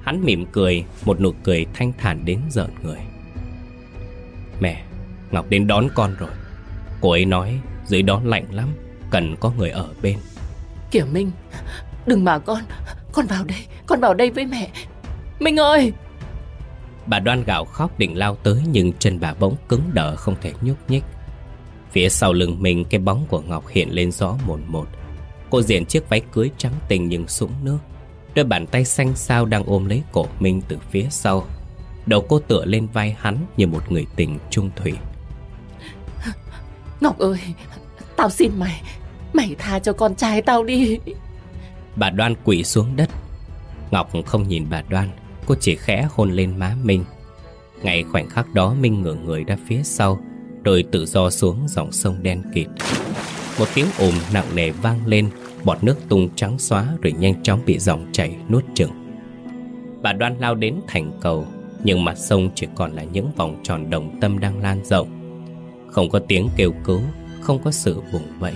Hắn mỉm cười, một nụ cười thanh thản đến giận người. Mẹ, Ngọc đến đón con rồi. Cô ấy nói dưới đó lạnh lắm, cần có người ở bên. Kìa Minh, đừng mà con, con vào đây, con vào đây với mẹ. Minh ơi! Bà đoan gạo khóc định lao tới nhưng chân bà bỗng cứng đờ không thể nhúc nhích. Phía sau lưng mình cái bóng của Ngọc hiện lên rõ một một. Cô diện chiếc váy cưới trắng tình nhưng sũng nước. Đôi bàn tay xanh xao đang ôm lấy cổ Minh từ phía sau. Đầu cô tựa lên vai hắn như một người tình trung thủy. Ngọc ơi, tao xin mày, mày tha cho con trai tao đi. Bà đoan quỳ xuống đất. Ngọc không nhìn bà đoan, cô chỉ khẽ hôn lên má Minh. Ngay khoảnh khắc đó Minh ngửa người ra phía sau, rồi tự do xuống dòng sông đen kịt. Một tiếng ồn nặng nề vang lên, bọt nước tung trắng xóa rồi nhanh chóng bị dòng chảy nuốt chửng. Bà đoan lao đến thành cầu, nhưng mặt sông chỉ còn là những vòng tròn đồng tâm đang lan rộng. Không có tiếng kêu cứu, không có sự vùng vẫy.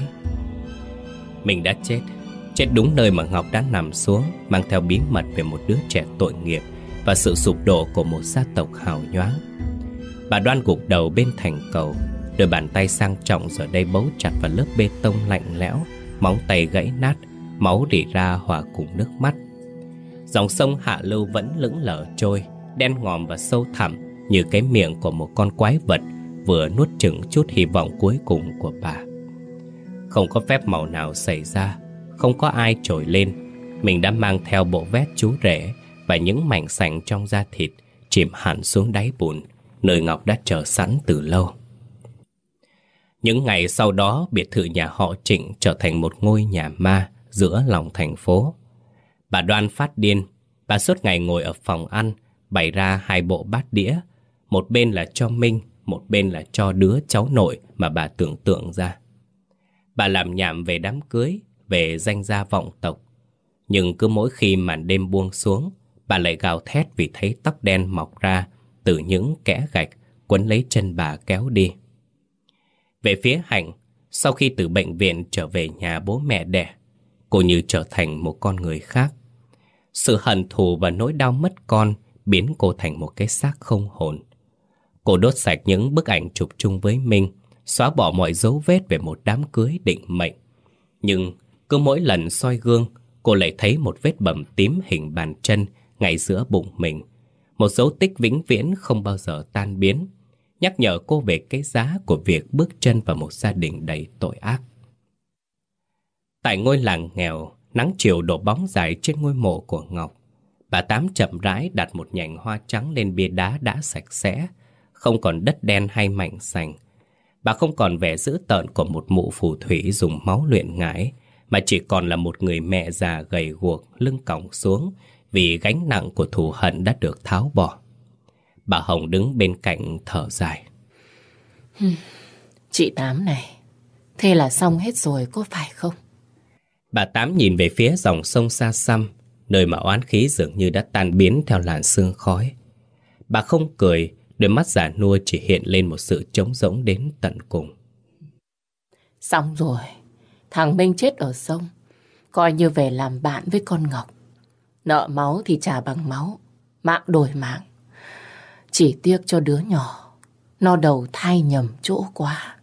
Mình đã chết, chết đúng nơi mà Ngọc đã nằm xuống, mang theo bí mật về một đứa trẻ tội nghiệp và sự sụp đổ của một gia tộc hào nhoáng. Bà đoan gục đầu bên thành cầu Đôi bàn tay sang trọng giờ đây bấu chặt vào lớp bê tông lạnh lẽo Móng tay gãy nát Máu rỉ ra hòa cùng nước mắt Dòng sông Hạ Lưu vẫn lững lờ trôi Đen ngòm và sâu thẳm Như cái miệng của một con quái vật Vừa nuốt chửng chút hy vọng cuối cùng của bà Không có phép màu nào xảy ra Không có ai trồi lên Mình đã mang theo bộ vét chú rể Và những mảnh sành trong da thịt Chìm hẳn xuống đáy bùn nơi Ngọc đã chờ sẵn từ lâu. Những ngày sau đó, biệt thự nhà họ Trịnh trở thành một ngôi nhà ma giữa lòng thành phố. Bà đoan phát điên, bà suốt ngày ngồi ở phòng ăn, bày ra hai bộ bát đĩa. Một bên là cho Minh, một bên là cho đứa cháu nội mà bà tưởng tượng ra. Bà làm nhảm về đám cưới, về danh gia vọng tộc. Nhưng cứ mỗi khi màn đêm buông xuống, bà lại gào thét vì thấy tóc đen mọc ra từ những kẽ gạch quấn lấy chân bà kéo đi. Về phía Hạnh, sau khi từ bệnh viện trở về nhà bố mẹ đẻ, cô như trở thành một con người khác. Sự hận thù và nỗi đau mất con biến cô thành một cái xác không hồn. Cô đốt sạch những bức ảnh chụp chung với Minh, xóa bỏ mọi dấu vết về một đám cưới định mệnh. Nhưng cứ mỗi lần soi gương, cô lại thấy một vết bầm tím hình bàn chân ngay giữa bụng mình một dấu tích vĩnh viễn không bao giờ tan biến, nhắc nhở cô về cái giá của việc bước chân vào một gia đình đầy tội ác. Tại ngôi làng nghèo, nắng chiều đổ bóng dài trên ngôi mộ của Ngọc. Bà Tám chậm rãi đặt một nhành hoa trắng lên bia đá đã sạch sẽ, không còn đất đen hay mảnh xanh. Bà không còn vẻ dữ tợn của một mụ phù thủy dùng máu luyện ngải, mà chỉ còn là một người mẹ già gầy guộc lưng còng xuống vì gánh nặng của thù hận đã được tháo bỏ. Bà Hồng đứng bên cạnh thở dài. Chị Tám này, thế là xong hết rồi có phải không? Bà Tám nhìn về phía dòng sông xa xăm, nơi mà oán khí dường như đã tan biến theo làn sương khói. Bà không cười, đôi mắt giả nua chỉ hiện lên một sự trống rỗng đến tận cùng. Xong rồi, thằng Minh chết ở sông, coi như về làm bạn với con Ngọc. Nợ máu thì trả bằng máu, mạng đổi mạng. Chỉ tiếc cho đứa nhỏ, nó đầu thay nhầm chỗ quá.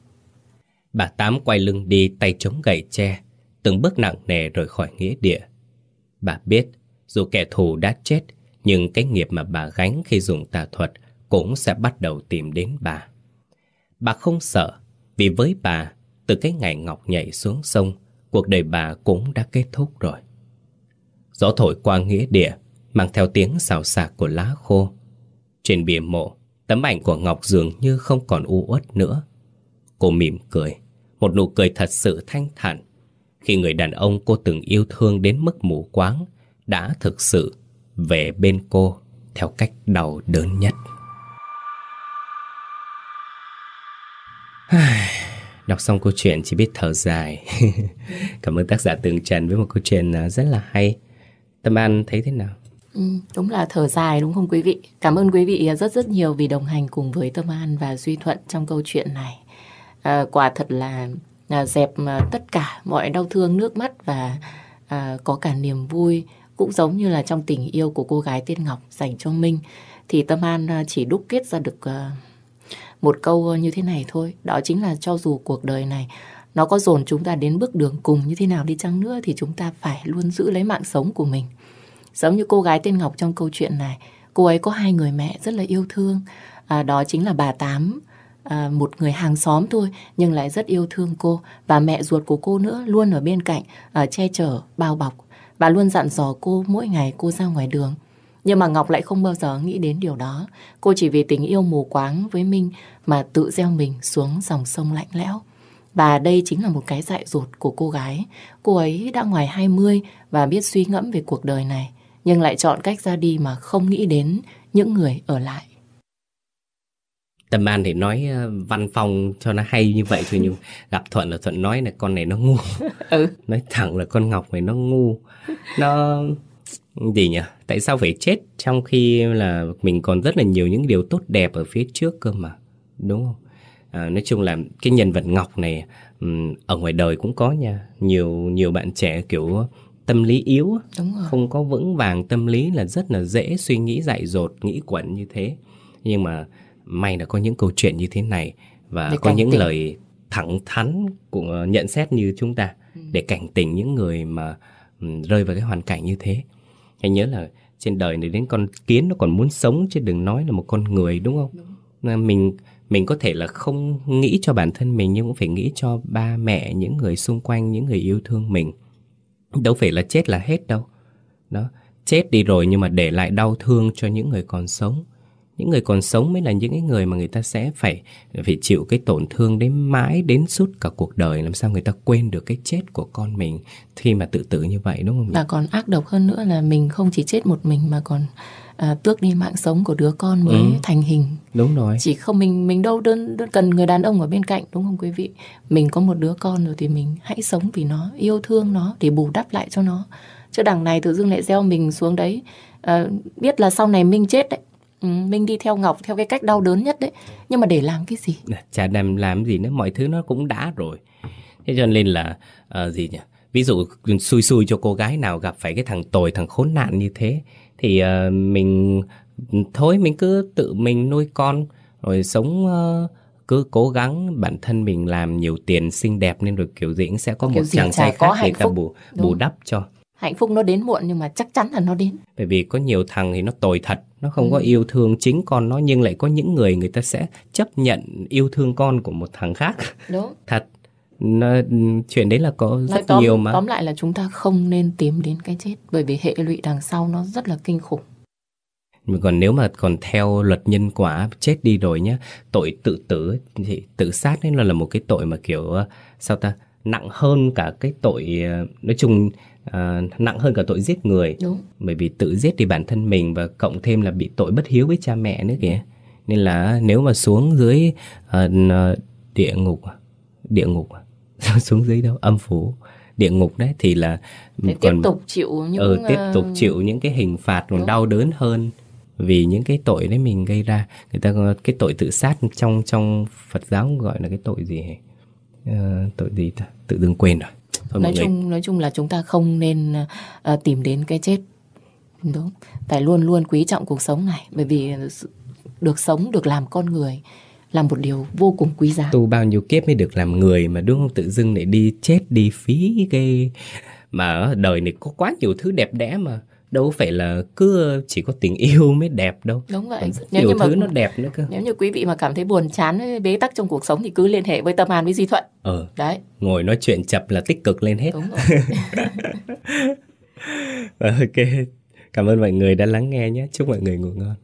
Bà Tám quay lưng đi tay chống gậy tre, từng bước nặng nề rời khỏi nghĩa địa. Bà biết, dù kẻ thù đã chết, nhưng cái nghiệp mà bà gánh khi dùng tà thuật cũng sẽ bắt đầu tìm đến bà. Bà không sợ, vì với bà, từ cái ngày Ngọc nhảy xuống sông, cuộc đời bà cũng đã kết thúc rồi. Gió thổi qua nghĩa địa, mang theo tiếng xào xạc của lá khô. Trên bìa mộ, tấm ảnh của Ngọc dường như không còn u uất nữa. Cô mỉm cười, một nụ cười thật sự thanh thản, khi người đàn ông cô từng yêu thương đến mức mù quáng đã thực sự về bên cô theo cách đau đớn nhất. Đọc xong câu chuyện chỉ biết thở dài. Cảm ơn tác giả Tường Trần với một câu chuyện à, rất là hay. Tâm An thấy thế nào? Ừ, đúng là thở dài đúng không quý vị? Cảm ơn quý vị à, rất rất nhiều vì đồng hành cùng với Tâm An và Duy Thuận trong câu chuyện này. À, quả thật là à, dẹp à, tất cả mọi đau thương nước mắt và à, có cả niềm vui cũng giống như là trong tình yêu của cô gái tên Ngọc dành cho Minh thì Tâm An à, chỉ đúc kết ra được à, một câu như thế này thôi. Đó chính là cho dù cuộc đời này nó có dồn chúng ta đến bước đường cùng như thế nào đi chăng nữa thì chúng ta phải luôn giữ lấy mạng sống của mình. Giống như cô gái tên Ngọc trong câu chuyện này cô ấy có hai người mẹ rất là yêu thương. À, đó chính là bà Tám à, một người hàng xóm thôi nhưng lại rất yêu thương cô. Và mẹ ruột của cô nữa luôn ở bên cạnh à, che chở bao bọc và luôn dặn dò cô mỗi ngày cô ra ngoài đường nhưng mà Ngọc lại không bao giờ nghĩ đến điều đó cô chỉ vì tình yêu mù quáng với Minh mà tự gieo mình xuống dòng sông lạnh lẽo và đây chính là một cái dại dột của cô gái cô ấy đã ngoài 20 và biết suy ngẫm về cuộc đời này nhưng lại chọn cách ra đi mà không nghĩ đến những người ở lại Tâm An thì nói uh, văn phong cho nó hay như vậy thôi nhưng gặp Thuận là Thuận nói là con này nó ngu. ừ. Nói thẳng là con Ngọc này nó ngu. Nó gì nhỉ? Tại sao phải chết trong khi là mình còn rất là nhiều những điều tốt đẹp ở phía trước cơ mà. Đúng không? À, nói chung là cái nhân vật Ngọc này ở ngoài đời cũng có nha. Nhiều nhiều bạn trẻ kiểu tâm lý yếu, Đúng rồi. không có vững vàng tâm lý là rất là dễ suy nghĩ dại dột, nghĩ quẩn như thế. Nhưng mà may là có những câu chuyện như thế này và Để có những tỉnh. lời thẳng thắn của nhận xét như chúng ta Ừ. để cảnh tỉnh những người mà rơi vào cái hoàn cảnh như thế. Hãy nhớ là trên đời này đến con kiến nó còn muốn sống chứ đừng nói là một con người đúng không? Nên Mình mình có thể là không nghĩ cho bản thân mình nhưng cũng phải nghĩ cho ba mẹ, những người xung quanh, những người yêu thương mình. Đâu phải là chết là hết đâu. Đó, chết đi rồi nhưng mà để lại đau thương cho những người còn sống những người còn sống mới là những cái người mà người ta sẽ phải phải chịu cái tổn thương đến mãi đến suốt cả cuộc đời làm sao người ta quên được cái chết của con mình khi mà tự tử như vậy đúng không? Và còn ác độc hơn nữa là mình không chỉ chết một mình mà còn à, tước đi mạng sống của đứa con mới Ừ. thành hình. Đúng rồi. Chỉ không mình mình đâu đơn, đơn cần người đàn ông ở bên cạnh đúng không quý vị? Mình có một đứa con rồi thì mình hãy sống vì nó, yêu thương nó để bù đắp lại cho nó. Chứ đằng này tự dưng lại gieo mình xuống đấy. À, biết là sau này Minh chết đấy. Ừ, Minh đi theo Ngọc theo cái cách đau đớn nhất đấy. Nhưng mà để làm cái gì? Chả đàm làm gì nữa, mọi thứ nó cũng đã rồi. Thế cho nên là ờ, gì nhỉ? Ví dụ xui xui cho cô gái nào gặp phải cái thằng tồi, thằng khốn nạn như thế thì ờ, mình thôi mình cứ tự mình nuôi con rồi sống ờ, cứ cố gắng bản thân mình làm nhiều tiền xinh đẹp nên rồi kiểu gì cũng sẽ có Kiểu một chàng trai có khác để ta bù bù đắp cho. Hạnh phúc nó đến muộn nhưng mà chắc chắn là nó đến. Bởi vì có nhiều thằng thì nó tồi thật, nó không có Ừ. yêu thương chính con nó nhưng lại có những người người ta sẽ chấp nhận yêu thương con của một thằng khác. Đúng. Thật. nó, chuyện đấy là có rất tóm, nhiều mà tóm lại là chúng ta không nên tìm đến cái chết bởi vì hệ lụy đằng sau nó rất là kinh khủng còn nếu mà còn theo luật nhân quả chết đi rồi nhá tội tự tử thì tự sát ấy nó là một cái tội mà kiểu ờ, sao ta nặng hơn cả cái tội ờ, nói chung uh, nặng hơn cả tội giết người. Đúng. bởi vì tự giết thì bản thân mình và cộng thêm là bị tội bất hiếu với cha mẹ nữa kìa. Nên là nếu mà xuống dưới uh, địa ngục địa ngục xuống dưới đâu? Âm phủ. Địa ngục đấy thì là Để còn tiếp tục chịu những ừ, tiếp tục chịu những cái hình phạt còn đau đớn hơn vì những cái tội đấy mình gây ra. Người ta cái tội tự sát trong trong Phật giáo gọi là cái tội gì? Uh, tội gì ta? Tự dưng quên rồi Thôi nói chung người... nói chung là chúng ta không nên uh, tìm đến cái chết. Đúng. Phải luôn luôn quý trọng cuộc sống này bởi vì được sống được làm con người là một điều vô cùng quý giá. Tu bao nhiêu kiếp mới được làm người mà đúng không? Tự dưng để đi chết đi phí cái mà ở đời này có quá nhiều thứ đẹp đẽ mà đâu phải là cứ chỉ có tình yêu mới đẹp đâu. Đúng vậy. Còn nếu nhiều như thứ mà, nó đẹp nữa cơ. nếu như quý vị mà cảm thấy buồn chán bế tắc trong cuộc sống thì cứ liên hệ với tâm an với di thuận. Ờ. Đấy. Ngồi nói chuyện chập là tích cực lên hết. Đúng rồi. Ok. Cảm ơn mọi người đã lắng nghe nhé. Chúc mọi người ngủ ngon